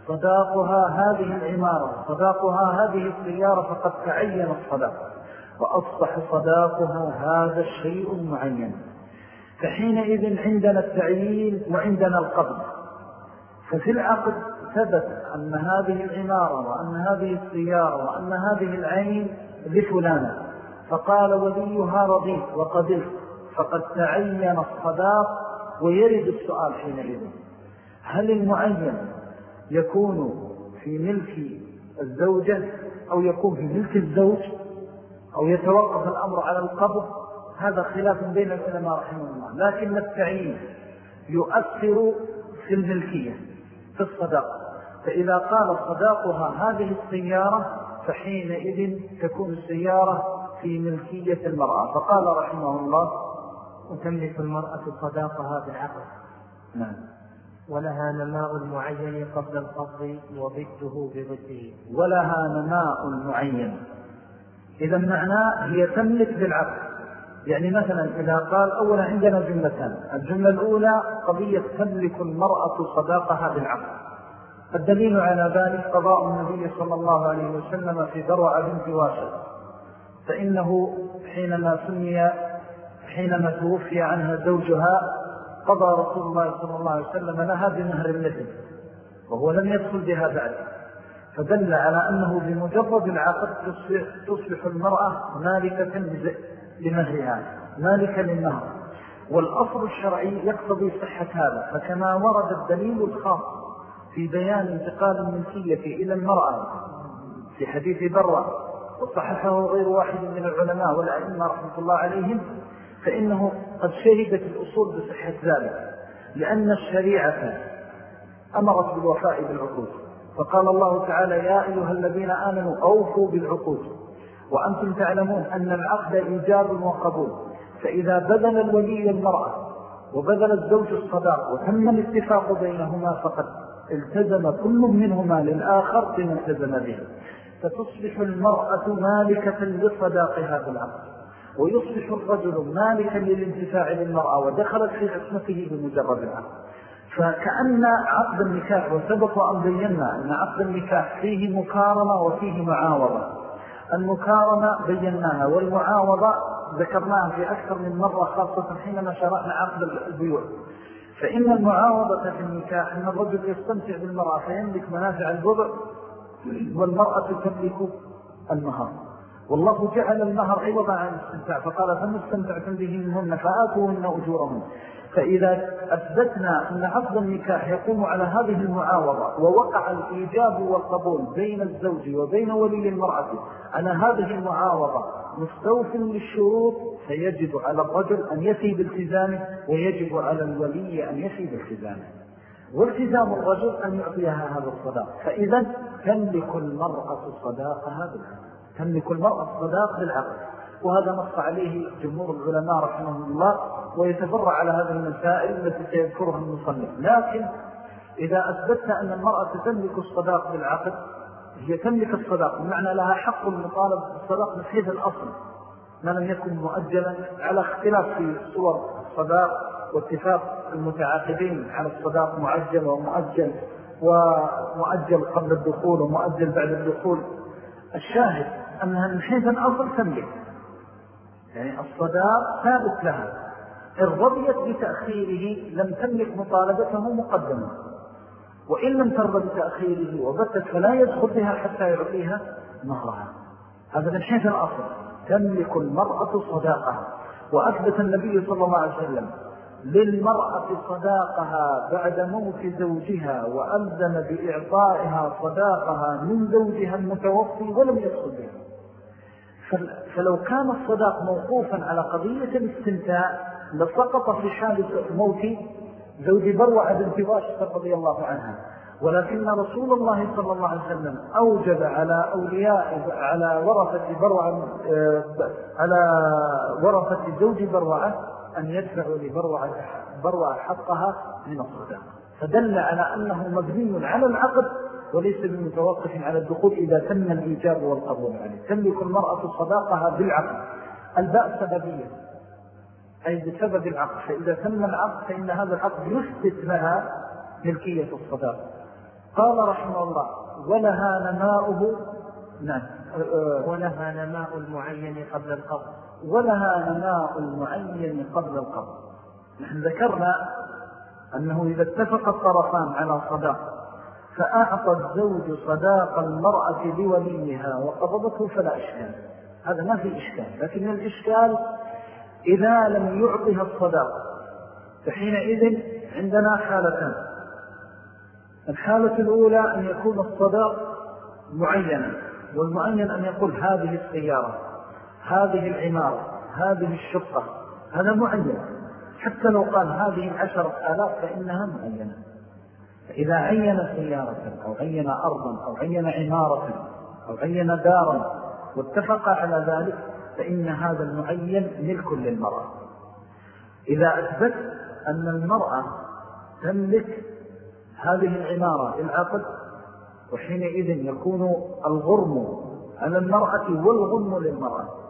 صداقها هذه العمارة صداقها هذه السيارة فقد تعين الصداق وأصبح صداقها هذا الشيء المعين فحينئذ عندنا التعيين وعندنا القبض. ففي العقد ثبت أن هذه العمارة وأن هذه السيارة وأن هذه العين لفلانة. فقال وليها رضيت وقبلت. فقد تعين الصداق ويرد السؤال حينئذ. هل المعين يكون في ملك الزوجة أو يكون في ملك الزوج أو يتوقف الأمر على القبض هذا خلاف بين العلماء رحمه الله. لكن التعيين يؤثر في الملكية في الصداق فإذا قال صداقها هذه السيارة فحينئذ تكون السيارة في ملكية المرأة. فقال رحمه الله
وتملك المرأة صداقها بالعقل
نعم.
ولها نماء معين قبل القبض وضده بضده.
ولها نماء معين. إذا معناه هي تملك بالعقل. يعني مثلا إذا قال أولا عندنا جملتان. الجملة الأولى قضية تملك المرأة صداقها بالعقل. الدليل على ذلك قضاء النبي صلى الله عليه وسلم في ذروع بنت واشد فإنه حينما سمي حينما توفي عنها زوجها قضى رسول الله صلى الله عليه وسلم لها بمهر المثل وهو لم يدخل بها بعد. فدل على أنه بمجرد العقد تصبح, تصبح المرأة مالكة لمهرها مالكة للمهر والأصل الشرعي يقتضي صحة هذا فكما ورد الدليل الخاص في بيان انتقال الملكية إلى المرأة في حديث برة وصححه غير واحد من العلماء والأئمة رحمة الله عليهم فإنه قد شهدت الأصول بصحة ذلك لأن الشريعة أمرت بالوفاء بالعقود. فقال الله تعالى يا أيها الذين آمنوا أوفوا بالعقود وأنتم تعلمون أن العقد إيجاب وقبول. فإذا بذل الولي المرأة وبذل الزوج الصداق وتم الاتفاق بينهما فقد التزم كل منهما للآخر بما التزم به. فتصبح المرأة مالكة لصداقها بالعقد ويصبح الرجل مالكا للانتفاع للمرأة ودخلت في عصمته بمجرد العقد. فكأن عقد النكاح وسبق أن بينا أن عقد النكاح فيه مكارمة وفيه معاوضة. المكارمة بيناها والمعاوضة ذكرناها في أكثر من مرة خاصة حينما شرحنا عقد البيوع. فإن المعاوضة في النكاح أن الرجل يستمتع بالمرأة فيملك منافع البضع والمرأة تملك المهر. والله جعل المهر عوضا عن الاستمتاع فقال فما استمتعتم به منهن فآتوهن أجورهن. فإذا أثبتنا أن عقد النكاح يقوم على هذه المعاوضة ووقع الإيجاب والقبول بين الزوج وبين ولي المرأة على هذه المعاوضة مستوف للشروط فيجب على الرجل أن يفي بالتزامه ويجب على الولي أن يفي بالتزامه والتزام الرجل أن يعطيها هذا الصداق فإذا تملك المرأة صداقها بالعقل تملك المرأة الصداق بالعقل وهذا نص عليه جمهور العلماء رحمه الله ويتفرع على هذه المسائل التي سيذكرها المصنف. لكن إذا أثبتت أن المرأة تملك الصداق بالعقد هي تملك الصداق بمعنى لها حق المطالب بالصداق من حيث الأصل. ما لم يكن مؤجلا على اختلاف في صور الصداق واتفاق المتعاقدين على الصداق معجل ومؤجل ومؤجل قبل الدخول ومؤجل بعد الدخول. الشاهد أنها من حيث الأصل تملك يعني الصداق ثابت لها. إن رضيت بتأخيره لم تملك مطالبته مقدما وإن لم ترضى بتأخيره وبتت فلا يدخل بها حتى يعطيها مهرها هذا من حيث الأصل. تملك المرأة صداقها. وأثبت النبي صلى الله عليه وسلم للمرأة صداقها بعد موت زوجها وألزم بإعطائها صداقها من زوجها المتوفي ولم يدخل بها. فلو كان الصداق موقوفا على قضية الاستمتاع لسقط في حال موت زوج بروعة بنت واشفة رضي الله عنها. ولكن رسول الله صلى الله عليه وسلم أوجب على أولياء على ورثة بروعة على ورثة زوج بروعة أن يدفعوا بروعة حقها من الصداق. فدل على أنه مبني على العقد وليس بمتوقف على الدخول إذا تم الإيجاب والقبول عليه. تملك المرأة صداقها بالعقد. الباء سببية أي بسبب العقد. فإذا تم العقد فإن هذا العقد يثبت لها ملكية الصداق. قال رحمه الله ولها نماؤه
نعم ولها نماء المعين قبل القبض.
ولها نماء المعين قبل القبض نحن ذكرنا أنه إذا اتفق الطرفان على صداق فأعطى الزوج صداق المرأة لوليها وقبضته فلا إشكال. هذا ما في إشكال لكن الإشكال إذا لم يعطها الصداق فحينئذ عندنا حالتان. الحالة الأولى أن يكون الصداق معينا والمعين أن يقول هذه السيارة. هذه العمارة هذه الشقة هذا معين. حتى لو قال هذه العشرة آلاف فإنها معينة. فإذا عين سيارة أو عين أرضا أو عين عمارة أو عين دارا واتفق على ذلك فإن هذا المعين ملك للمرأة. إذا أثبت أن المرأة تملك هذه العمارة العقد وحينئذ يكون الغرم على المرأة والغرم للمرأة.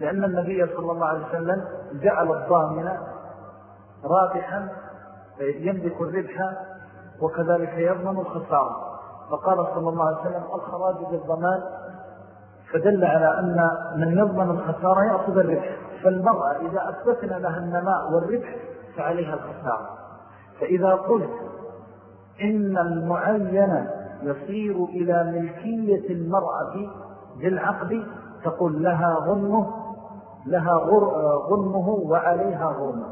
لأن النبي صلى الله عليه وسلم جعل الضامن رابحا يملك الربح وكذلك يضمن الخسارة. فقال صلى الله عليه وسلم الخراج بالضمان فدل على أن من يضمن الخسارة يأخذ الربح. فالمرأة إذا أثبتنا لها النماء والربح فعليها الخسارة. فإذا قلت إن المعين يصير إلى ملكية المرأة بالعقد تقول لها غنمه لها غنمه وعليها غرمه.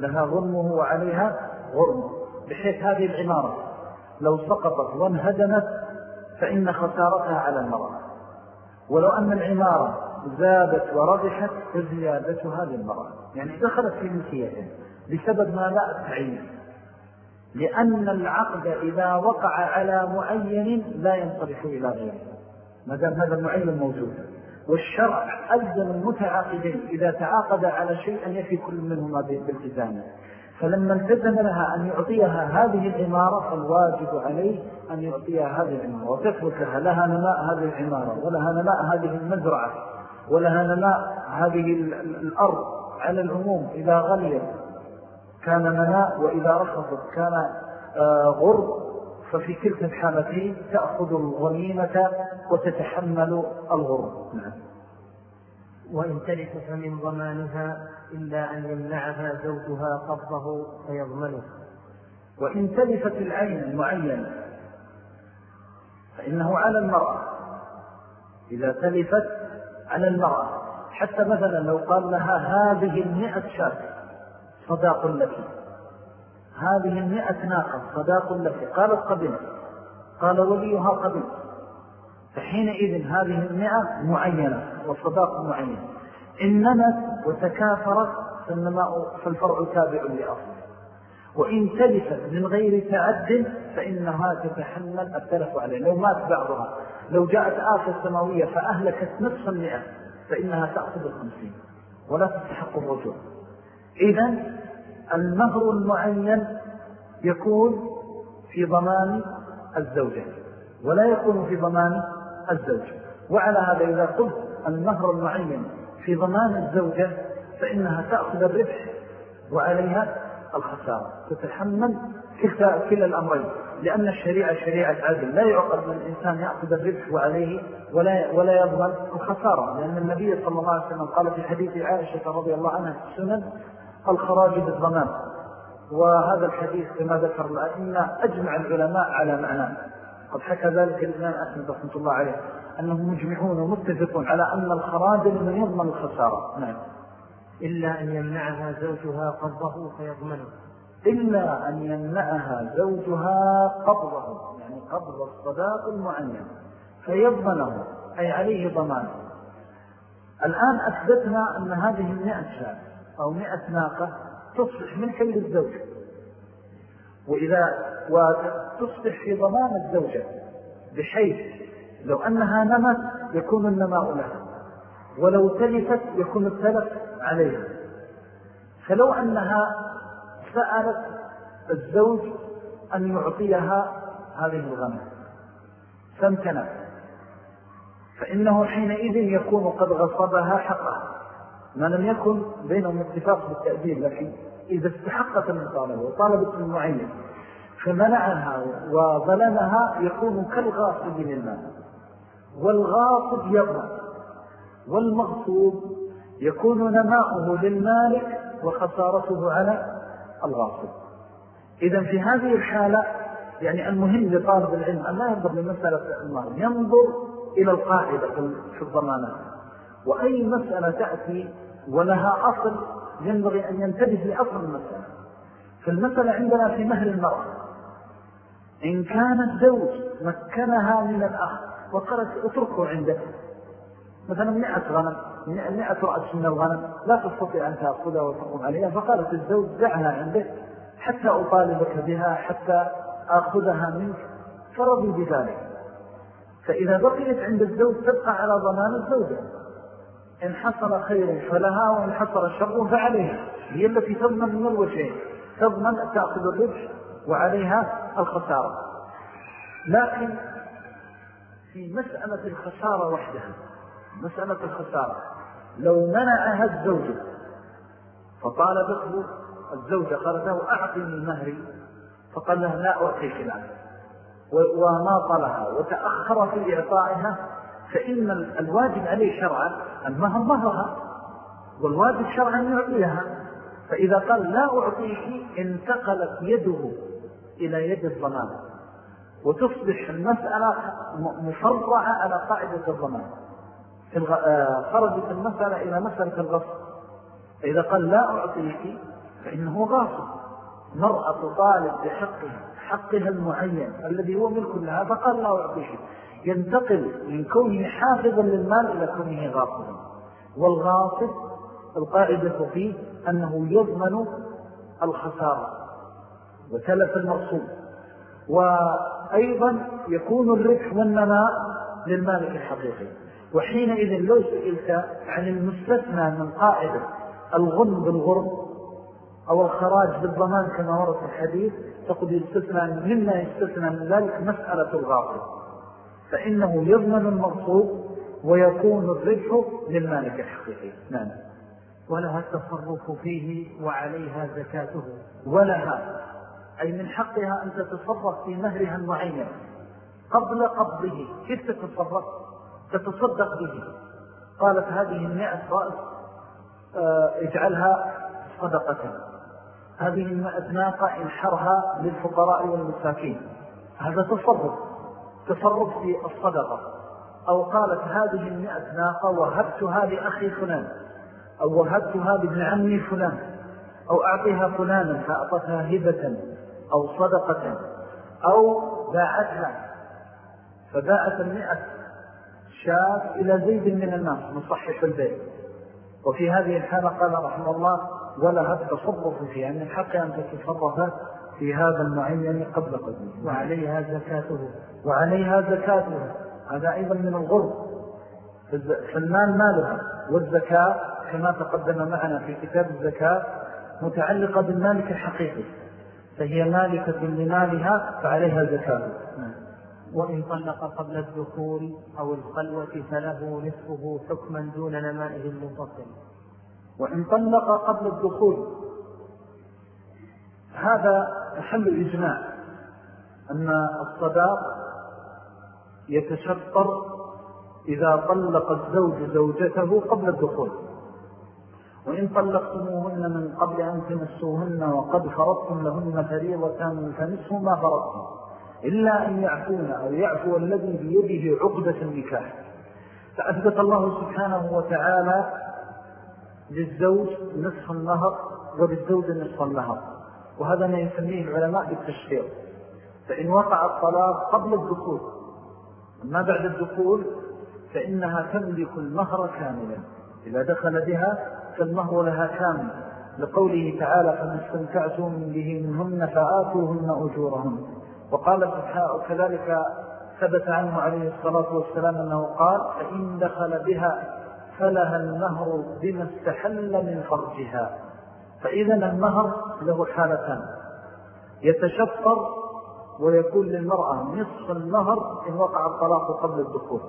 لها غنمه وعليها غرمه. بحيث هذه العمارة لو سقطت وانهدمت فإن خسارتها على المرأة. ولو أن العمارة زادت وربحت فزيادتها للمرأة. يعني دخلت في ملكيته بسبب ما لا أتعين. لأن العقد إذا وقع على معين لا ينصرف إلى غيره. ما دام هذا المعين موجود. والشرع ألزم المتعاقدين إذا تعاقد على شيء أن يفي كل منهما بالتزامه فلما التزم لها أن يعطيها هذه العمارة فالواجب عليه أن يعطيها هذه العمارة. وتثبت لها نماء هذه العمارة ولها نماء هذه المزرعة ولها نماء هذه الأرض. على العموم إذا غليت كان نماء وإذا رخصت كان آه، غرب ففي كلتا الحالتين تأخذ الغنيمة وتتحمل الغرب نعم.
وإن تلف فمن ضمانها إلا أن يمنعها زوجها قبضه فيضمنه
وإن تلفت العين المعينة فإنه على المرأة. إذا تلفت على المرأة. حتى مثلا لو قال لها هذه المئة شاك صداق لك. هذه المئة ناقة صداق لك. قالت قبل قال وليها قبل فحينئذ هذه المئة معينة والصداق معين. إن نمت وتكاثرت فالنماء فالفرع تابع لأصله. وإن تلفت من غير تعد فإنها تتحمل التلف عليه لو مات بعضها لو جاءت آفة سماوية فأهلكت نصف المئة فإنها تأخذ الخمسين ولا تستحق الرجوع. إذن المهر المعين يكون في ضمان الزوجة ولا يكون في ضمان الزوج. وعلى هذا إذا قلت المهر المعين في ضمان الزوجة فإنها تأخذ الربح وعليها الخسارة. تتحمل كلا الأمرين. لأن الشريعة شريعة عدل. لا يعقد من الإنسان يأخذ الربح وعليه ولا, ولا يضمن الخسارة. لأن النبي صلى الله عليه وسلم قال في حديث عائشة رضي الله عنها في السنن الخراج بالضمان. وهذا الحديث كما ذكر الأئمة أجمع العلماء على معناه. قد حكى ذلك الإمام أحمد رحمة الله عليه أنهم مجمعون ومتفقون على أن الخراج لمن يضمن الخسارة. نعم.
إلا أن يمنعها زوجها قبضه فيضمنه.
إلا أن يمنعها زوجها قبضه يعني قبض الصداق المعين فيضمنه أي عليه ضمان. الآن أثبتنا أن هذه المئة شاة أو مئة ناقة تصبح من حل الزوج. وإذا وتصبح في ضمان الزوجة بحيث لو أنها نمت يكون النماء لها ولو تلفت يكون التلف عليها. فلو أنها سألت الزوج أن يعطيها هذه الغنم فامتنع فإنه حينئذ يكون قد غصبها حقها. ما لم يكن بينهم اتفاق بالتأديب لكن إذا استحقت المطالبة وطالبت من معين فمنعها وظلمها يكون كالغاصب للمال والغاصب يضمن والمغصوب يكون نماؤه للمالك وخسارته على الغاصب. إذا في هذه الحالة يعني المهم لطالب العلم أن لا ينظر لمسألة المال ينظر إلى القاعدة في الضمانات. وأي مسألة تأتي ولها أصل ينبغي أن ينتبه لأصل المسألة. فالمسألة عندنا في مهر المرأة. إن كان الزوج مكنها من الأخ وقالت اتركه عندك مثلا مئة غنم مئة رأس من الغنم لا تستطيع أن تأخذها وتقوم عليها. فقالت الزوج دعها عندك حتى أطالبك بها حتى أخذها منك. فرضي بذلك. فإذا بقيت عند الزوج تبقى على ضمان الزوجة. إن حصل خير فلها وإن حصل شر فعليها. هي التي تضمن من الوجهين. تضمن تأخذ الربح وعليها الخسارة. لكن في مسألة الخسارة وحدها مسألة الخسارة لو منعها الزوجة فطالبته الزوجة قالت له أعطني مهري فقال لها لا أعطيك الآن. وما طلها وتأخر في إعطائها فإن الواجب عليه شرعا المهر مهرها والواجب شرعا يعطيها. فإذا قال لا أعطيك انتقلت يده إلى يد الضمان. وتصبح المسألة مفرعة على قاعدة الضمان. آه، خرجت المسألة إلى مسألة الغصب. فإذا قال لا أعطيك فإنه غاصب. مرأة طالب بحقها حقها المعين الذي هو ملك لها فقال لا أعطيك ينتقل من كونه حافظا للمال إلى كونه غاصبا. والغاصب القاعدة فيه أنه يضمن الخسارة. وتلف المرسول وأيضا يكون الربح والنماء للمالك الحقيقي. وحينئذ لو سئلت عن المستثنى من قاعدة الغن بالغرب أو الخراج بالضمان كما ورد الحديث تقول يستثنى مما يستثنى من ذلك مسألة الغاصب فإنه يضمن المغصوب ويكون الربح للمالك الحقيقي. نعم.
ولها التصرف فيه وعليها زكاته
ولها أي من حقها أن تتصرف في مهرها المعين. قبل قبضه كيف تتصرف؟ تتصدق به. قالت هذه المئة رأس آه، اجعلها صدقة. هذه المئة ناقة انحرها للفقراء والمساكين. هذا تصرف تصرف في الصدقة. أو قالت هذه المئة ناقة وهبتها لأخي فلان. أو وهبتها لابن عمي فلان. أو أعطيها فلانا فأعطتها هبة. أو صدقة أو باعتها. فباعت المئة شاب إلى زيد من الناس مصحف البيت. وفي هذه الحالة قال رحمه الله ولا تصرف فيها من حق أن تتصرف في هذا المعين قبل قدمه.
وعليها زكاته.
وعليها زكاته. هذا أيضا من الغرب. فالمال مالها. والزكاة كما تقدم معنا في كتاب الزكاة متعلقة بالمالك الحقيقي فهي مالكة لمالها فعليها زكاة.
وإن طلق قبل الدخول أو الخلوة فله نصفه حكما دون نمائه المنفصل.
وإن طلق قبل الدخول هذا محل الإجماع. أن الصداق يتشطر إذا طلق الزوج زوجته قبل الدخول. وإن طلقتموهن من قبل أن تمسوهن وقد فرضتم لهن فريضة فنسوا ما فرضتم. إلا أن يعفون أو يعفو الذي بيده عقدة النكاح. فأثبت الله سبحانه وتعالى للزوج نصف النهر وللزوج نصف النهر. وهذا ما يسميه العلماء بالتشفير. فإن وقع الطلاق قبل الدخول. أما بعد الدخول فإنها تملك المهر كاملا. إذا دخل بها فالمهر لها كامل لقوله تعالى فما استمتعتم به منهن فآتوهن أجورهن وقال كذلك ثبت عنه عليه الصلاة والسلام أنه قال فإن دخل بها فلها النهر بما استحل من فرجها فإذا المهر له حالتان يتشفر ويكون للمرأة نصف النهر إن وقع الطلاق قبل الدخول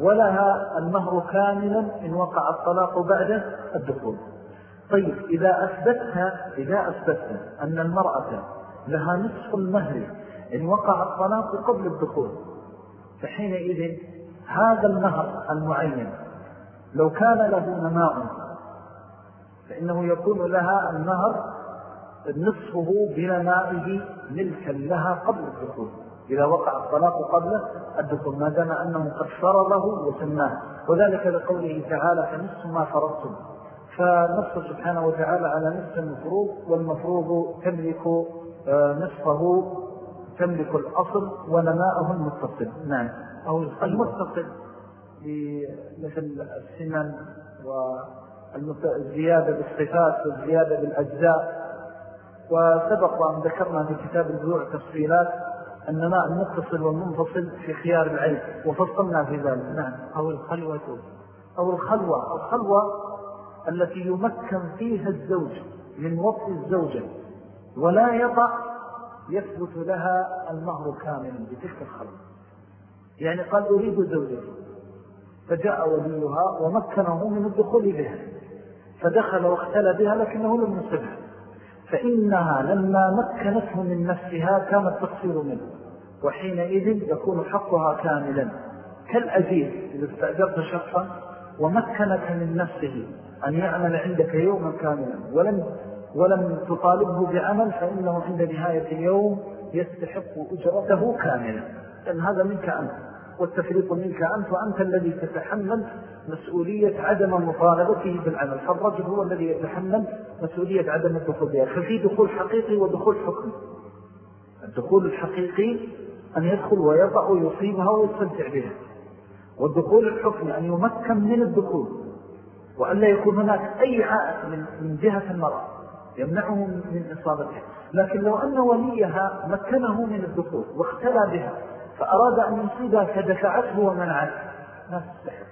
ولها النهر كاملا إن وقع الطلاق بعد الدخول. طيب إذا أثبتها إذا أثبتها أن المرأة لها نصف المهر إن وقع الطلاق قبل الدخول فحينئذ هذا المهر المعين لو كان له نماء فإنه يكون لها النهر نصفه بنمائه ملكا لها قبل الدخول. إذا وقع الطلاق قبل الدخول ما دام أنه قد فرضه وسماه. وذلك لقوله تعالى فنصف ما فرضتم. فنصف سبحانه وتعالى على نصف المفروض والمفروض تملك آه، نصفه تملك الأصل ونماءه المتصل. نعم. أو المتصل مثل السنن والزيادة بالصفات والزيادة بالأجزاء. وسبق وأن ذكرنا في كتاب البيوع تفصيلات النماء المتصل والمنفصل في خيار العين وفصلنا في ذلك. نعم.
أو الخلوة.
أو الخلوة. الخلوة التي يمكن فيها الزوج من وطء الزوجة ولا يطع يثبت لها المهر كاملا بتلك الخلوة. يعني قال أريد زوجتي فجاء وليها ومكنه من الدخول بها فدخل واختلى بها لكنه لم يصبها. فإنها لما مكنته من نفسها كان التقصير منه وحينئذ يكون حقها كاملا. كالأزيز إذا استأجرت شخصا ومكنك من نفسه أن يعمل عندك يوما كاملا ولم, ولم تطالبه بعمل فإنه عند نهاية اليوم يستحق أجرته كاملا. لأن هذا منك أنت والتفريط منك أنت وأنت الذي تتحمل مسؤولية عدم مطالبته بالعمل. فالرجل هو الذي يتحمل مسؤولية عدم الدخول بها. ففي دخول حقيقي ودخول حكمي الدخول الحقيقي أن يدخل ويضع ويصيبها ويستمتع بها. والدخول الحكمي أن يمكن من الدخول. وأن لا يكون هناك أي عائق من جهة المرأة يمنعه من إصابتها. لكن لو أن وليها مكنه من الدخول واختلى بها فأراد أن يصيبها فدفعته ومنعته. ما تستحق.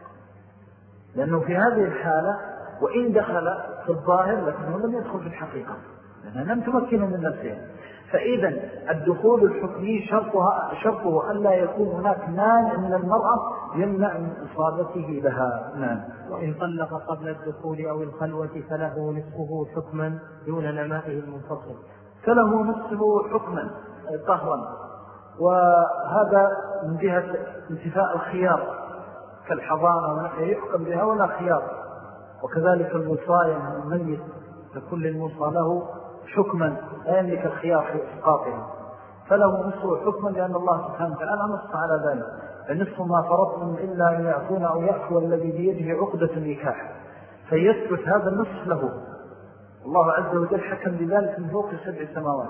لأنه في هذه الحالة وإن دخل في الظاهر لكنه لم يدخل في الحقيقة لأنها لم تمكنه من نفسها. فإذا الدخول الحكمي شرطها شرطه أن لا يكون هناك مانع من المرأة يمنع من إصابته لها نعم.
وإن طلق قبل الدخول أو الخلوة فله نصفه حكما دون نمائه المنفصل.
فله نصفه حكما طهرا. وهذا من جهة انتفاء الخيار كالحضانة ونحن يحكم بها ولا خيار. وكذلك المصايا الميت لكل المصى له حكما لا يملك الخيار في إسقاطها فله نصف حكما لأن الله سبحانه وتعالى نصف على ذلك. فنصف ما فرضتم إلا أن يعفون أو يعفو الذي بيده عقدة النكاح. فيثبت هذا النصف له. الله عز وجل حكم بذلك من فوق سبع سماوات.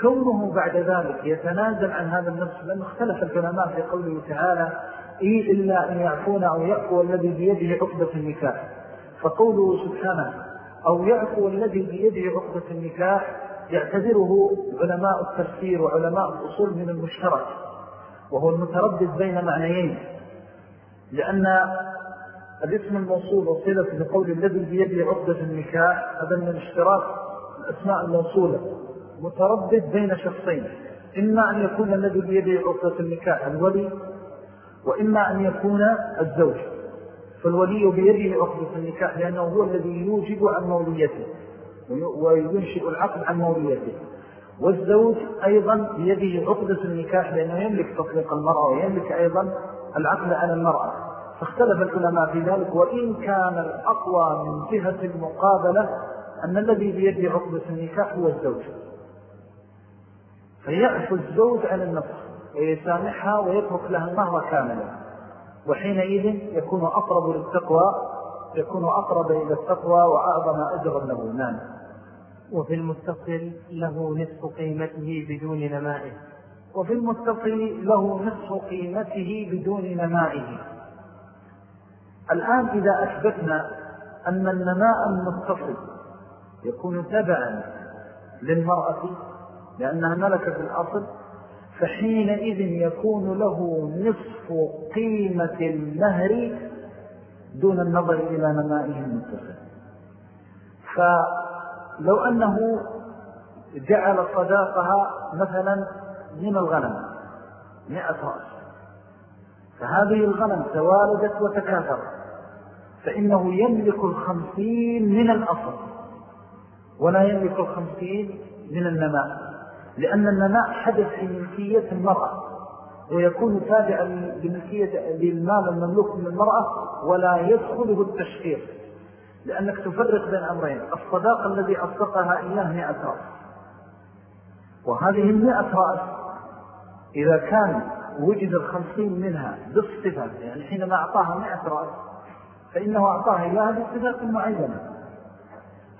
كونه بعد ذلك يتنازل عن هذا النصف لأنه اختلف العلماء في قوله تعالى إيه إلا أن يعفون أو يعفو الذي بيده عقدة النكاح. فقوله سبحانه أو يعفو الذي بيده عقدة النكاح يعتذره علماء التفسير وعلماء الأصول من المشترك وهو المتردد بين معنيين لأن الاسم الموصول وصلة بقول الذي بيده عقدة النكاح هذا من الاشتراك الأسماء الموصولة متردد بين شخصين إما أن يكون الذي بيده عقدة النكاح الولي وإما أن يكون الزوج. فالولي بيده عقدة النكاح لأنه هو الذي يوجب عن موليته وينشئ العقد عن موليته. والزوج أيضا بيده عقدة النكاح لأنه يملك تطلق المرأة ويملك أيضا العقد على المرأة. فاختلف العلماء في ذلك وإن كان الأقوى من جهة المقابلة أن الذي بيده عقدة النكاح هو الزوج. فيعفو الزوج عن النفس ويسامحها ويترك لها المهر كاملا. وحينئذ يكون أقرب للتقوى يكون أقرب إلى التقوى وأعظم أجرا له. نعم.
وفي المتصل له نصف قيمته بدون نمائه.
وفي المتصل له نصف قيمته بدون نمائه. الآن إذا أثبتنا أن النماء المتصل يكون تبعا للمرأة لأنها ملكة الأصل فحينئذ يكون له نصف قيمة المهر دون النظر إلى نمائه المتصل. فلو أنه جعل صداقها مثلا من الغنم مئة رأس فهذه الغنم توالدت وتكاثرت فإنه يملك الخمسين من الأصل ولا يملك الخمسين من النماء. لأن النماء حدث في ملكية المرأة ويكون تابعا لملكية للمال المملوك من المرأة ولا يدخله التشخيص لأنك تفرق بين أمرين الصداق الذي أصدقها إياه مئة رأس. وهذه المئة رأس إذا كان وجد الخمسين منها بالصفة يعني حينما أعطاها مئة رأس فإنه أعطاها إياها بالصفة معينة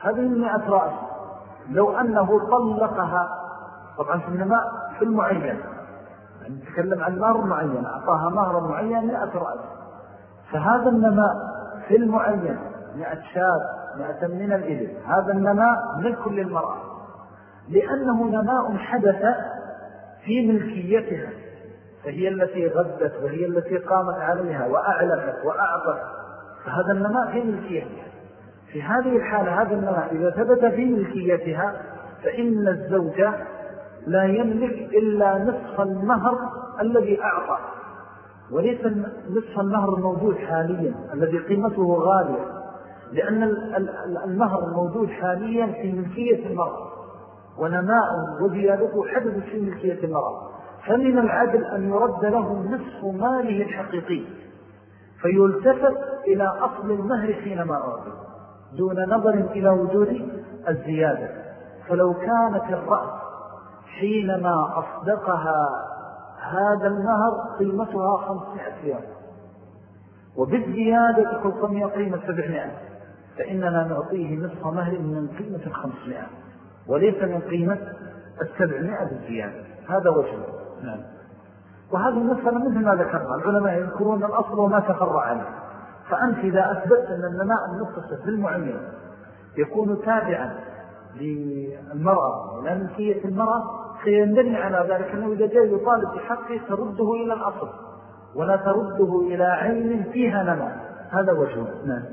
هذه المئة رأس لو أنه طلقها طبعا في النماء في المعين. نتكلم عن مهر معين أعطاها مهر معين مئة رأس. فهذا النماء في المعين مئة شاب مئة من الإبل هذا النماء ملك للمرأة. لأنه نماء حدث في ملكيتها فهي التي غدت وهي التي قامت عليها وأعلمت وأعطت فهذا النماء في ملكيتها. في هذه الحالة هذا النماء إذا ثبت في ملكيتها فإن الزوجة لا يملك إلا نصف المهر الذي أعطى. وليس نصف المهر الموجود حاليا الذي قيمته غالية. لأن المهر الموجود حاليا في ملكية المرأة. ونماء وزيادته حدث في ملكية المرأة. فمن العدل أن يرد له نصف ماله الحقيقي. فيلتفت إلى أصل المهر حينما أعطي دون نظر إلى وجود الزيادة. فلو كانت الرأس حينما أصدقها هذا النهر قيمتها خمسمائة ريال. وبالزيادة خلقمية قيمة سبعمائة. فإننا نعطيه نصف مهر من قيمة الخمسمائة وليس من قيمة السبعمائة بالزيادة. هذا وجه. نعم. وهذه المسألة مثل ما ذكرنا. العلماء يذكرون الأصل وما تفرع عنه فأنت إذا أثبت أن النماء المتصف بالمعين يكون تابعا للمرأة ولملكية المرأة سيندني على ذلك أنه إذا جاء يطالب بحقه ترده إلى الأصل ولا ترده إلى عين فيها نمى هذا وجهه. نعم.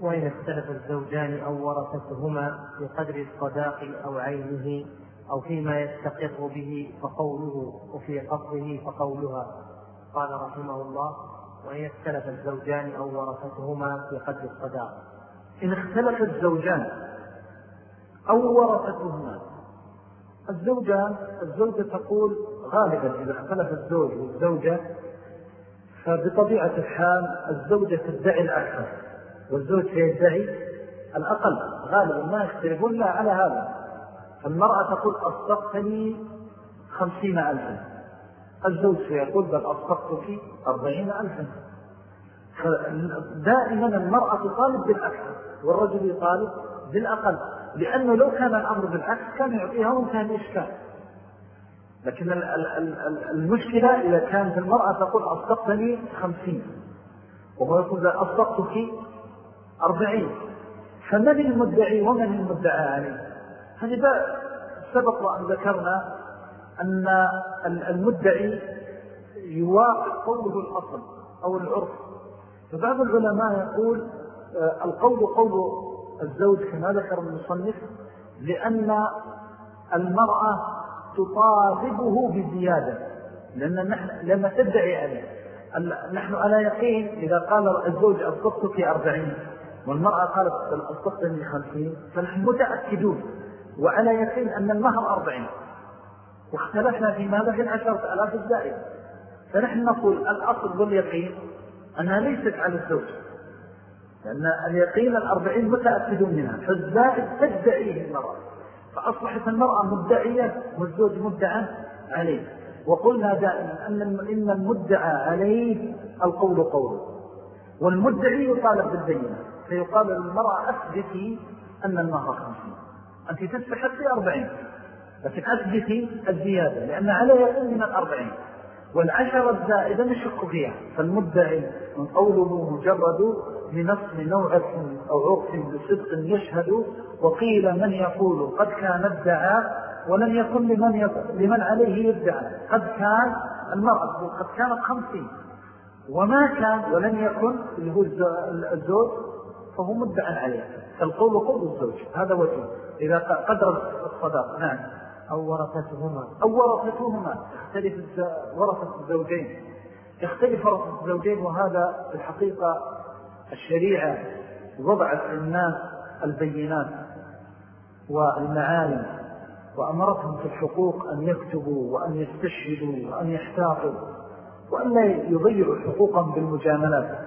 وإن اختلف الزوجان أو ورثتهما بقدر الصداق أو عينه أو فيما يستقر به فقوله وفي قصده فقولها. قال رحمه الله وإن اختلف الزوجان أو ورثتهما في قدر الصداق.
إن اختلف الزوجان أو ورثتهما الزوجة الزوجة تقول غالبا إذا اختلف الزوج والزوجة فبطبيعة الحال الزوجة تدعي الأكثر والزوج يدعي الأقل. غالبا ما يختلفون لا على هذا. فالمرأة تقول أصدقتني خمسين ألفا. الزوج سيقول بل أصدقتك أربعين ألفا. دائما المرأة تطالب بالأكثر والرجل يطالب بالأقل. لأنه لو كان الأمر بالعكس كان يعطيها وانتهى الإشكال لكن المشكلة إذا كانت المرأة تقول أصدقتني خمسين وهو يقول أصدقتك أربعين. فمن المدعي ومن المدعى عليه هذا سبق وأن ذكرنا أن المدعي يواقع قوله الأصل أو العرف. فبعض العلماء يقول آه، القول قول الزوج كما ذكر المصنف لأن المرأة تطالبه بزيادة. لأن نحن لما تدعي عليه نحن على يقين إذا قال الزوج أصدقتك أربعين والمرأة قالت أصدقتني خمسين فنحن متأكدون وعلى يقين أن المهر أربعين. واختلفنا في ماذا في العشرة ألاف الزائد. فنحن نقول الأصل واليقين أنها ليست على الزوج. لأن اليقين الأربعين متأكدون منها فالزائد تدعيه المرأة فأصبحت المرأة مدعية والزوج مدعى عليه. وقلنا دائما أن إن المدعى عليه القول قوله. والمدعي يطالب بالبينة. فيقال للمرأة أثبتي أن المهر خمسين. أنت تستحق في أربعين. لكن أثبتي الزيادة لأن عليه يقول من الأربعين. والعشرة الزائدة نشك فيها. فالمدعي من قوله مجرد لنص نوع أو عرف بصدق يشهد وقيل من يقول قد كان ادعى ولم يكن لمن, لمن عليه يدعى. قد كان المرأة قد كانت خمسين. وما كان ولم يكن اللي هو الزوج فهو مدعى عليه. فالقول قول الزوج. هذا وجه. إذا قدر الصداق. نعم.
أو ورثتهما.
أو ورثتهما. يختلف ورثة الزوجين. يختلف ورثة الزوجين وهذا في الحقيقة الشريعة وضعت للناس البينات والمعالم وأمرتهم في الحقوق أن يكتبوا وأن يستشهدوا وأن يحتاطوا وأن لا يضيعوا حقوقهم بالمجاملات.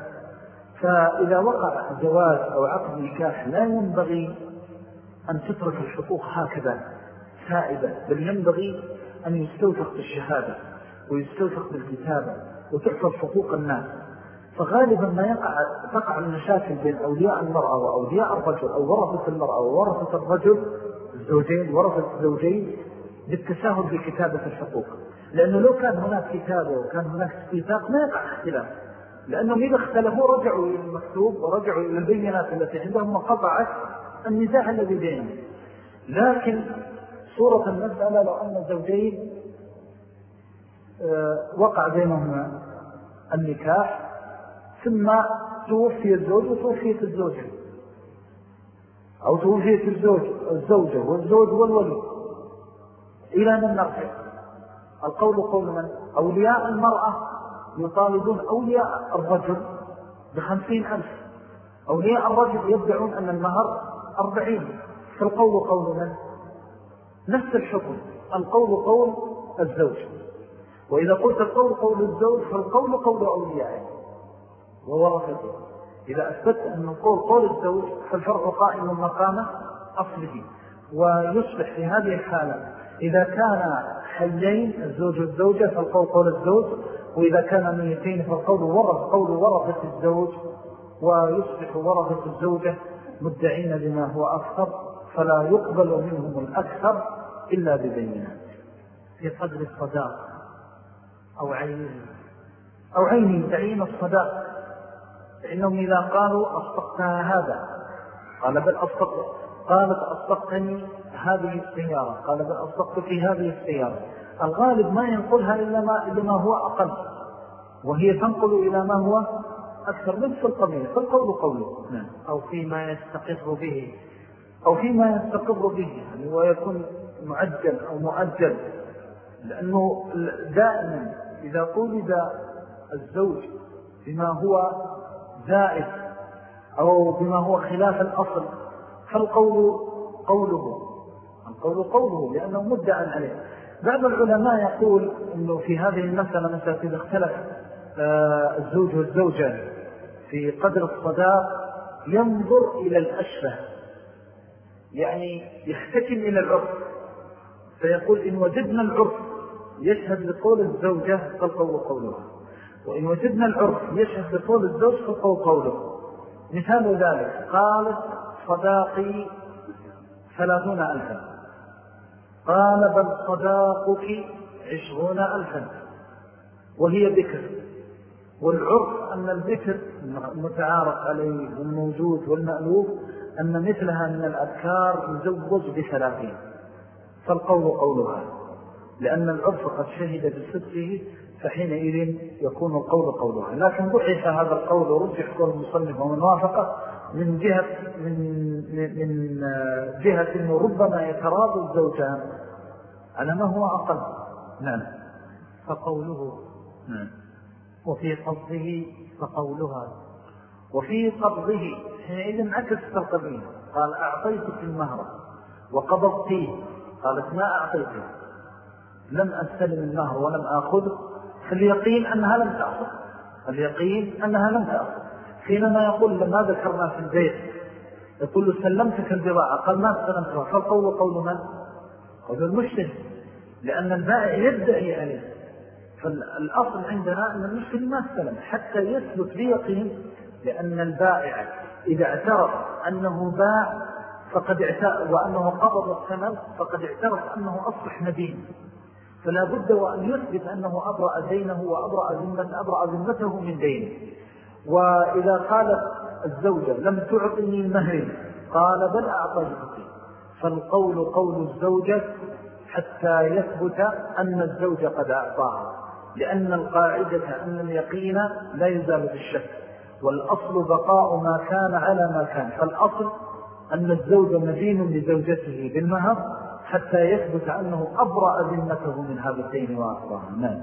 فإذا وقع جواز أو عقد نكاح لا ينبغي أن تترك الحقوق هكذا سائبة بل ينبغي أن يستوثق بالشهادة ويستوثق بالكتابة وتحفظ حقوق الناس. فغالبا ما يقع تقع المشاكل بين أولياء المرأة وأولياء الرجل أو ورثة المرأة وورثة الرجل الزوجين ورثة الزوجين بالتساهل في كتابة الحقوق. لأنه لو كان هناك كتابة وكان هناك استيثاق ما يقع اختلاف. لأنهم إذا اختلفوا رجعوا إلى المكتوب ورجعوا إلى البينات التي عندهم وقطعت النزاع الذي بينهم. لكن صورة المسألة لو أن زوجين آه، وقع بينهما النكاح ثم توفي الزوج وتوفيت الزوجة. أو توفيت الزوج الزوجة والزوج والولي إلى من نرجع القول قول من؟ أولياء المرأة يطالبون أولياء الرجل بخمسين ألف. أولياء الرجل يدعون أن المهر أربعين. فالقول قول من؟ نفس الحكم. القول قول الزوج. وإذا قلت القول قول الزوج فالقول قول أوليائه. وورثته إذا أثبت أن القول قول الزوج فالفرق قائم مقام أصله ويصبح في هذه الحالة. إذا كان حيين الزوج والزوجة فالقول قول الزوج وإذا كان ميتين فالقول ورث قول ورثة الزوج ويصبح ورثة الزوجة مدعين لما هو أكثر فلا يقبل منهم الأكثر إلا ببينات.
في قدر الصداق أو عينه.
أو عينه تعيين الصداق. فإنهم إذا قالوا أصدقتها هذا قال بل أصدقت قالت أصدقتني هذه السيارة قال بل أصدقت في هذه السيارة الغالب ما ينقلها إلا ما, إلا ما هو أقل وهي تنقل إلى ما هو أكثر نفس القضية فالقول قوله
نعم. أو فيما يستقر به
أو فيما يستقر به يعني ويكون معجل أو مؤجل لأنه دائما إذا قولد الزوج بما هو زائد أو بما هو خلاف الأصل فالقول قوله القول قوله لأنه مدعا عليه. بعض العلماء يقول أنه في هذه المسألة مثلا إذا اختلف آه، الزوج والزوجة في قدر الصداق ينظر إلى الأشبه يعني يحتكم إلى العرف فيقول إن وجدنا العرف يشهد لقول الزوجة فالقول قولها وإن وجدنا العرف يشهد لقول الزوج فالقول قوله. مثال ذلك قالت صداقي ثلاثون ألفا. قال بل صداقك عشرون ألفا. وهي بكر والعرف أن الذكر المتعارف عليه والموجود والمألوف أن مثلها من الأذكار يزوج بثلاثين. فالقول قولها. لأن العرف قد شهد بصدقه فحينئذ يكون القول قولها. لكن ضحف هذا القول ورجح قول المصنف ومن وافقه من جهة, من, من جهة ربما يتراضي الزوجان على ما هو أقل.
نعم. فقوله.
نعم.
وفي قبضه فقولها.
وفي قبضه حينئذ عكس القبيل قال أعطيتك المهر وقبضتيه قالت ما أعطيته لم أستلم المهر ولم آخذه فاليقين أنها لم تأخذ. اليقين أنها لم تأخذ. حينما يقول لما ذكرنا في البيت. يقول سلمتك البضاعة قال ما استلمتها فالقول قول من؟ قول المشتري لأن البائع يدعي عليه. فالأصل عندنا أن المشتري ما استلم حتى يثبت بيقين لأن البائع إذا اعترف أنه باع فقد وأنه قبض الثمن فقد اعترف أنه أصبح مدين فلا بد وأن يثبت أنه أبرأ دينه وأبرأ ذمته, أبرأ ذمته من دينه. وإذا قالت الزوجة لم تعطني مهري قال بل أعطيتك. فالقول قول الزوجة حتى يثبت أن الزوجة قد أعطاها لأن القاعدة أن اليقين لا يزال بالشك والأصل بقاء ما كان على ما كان. فالأصل أن الزوج مدين لزوجته بالمهر حتى يثبت أنه أبرأ ذمته من هذا الدين وأعطاها نعم.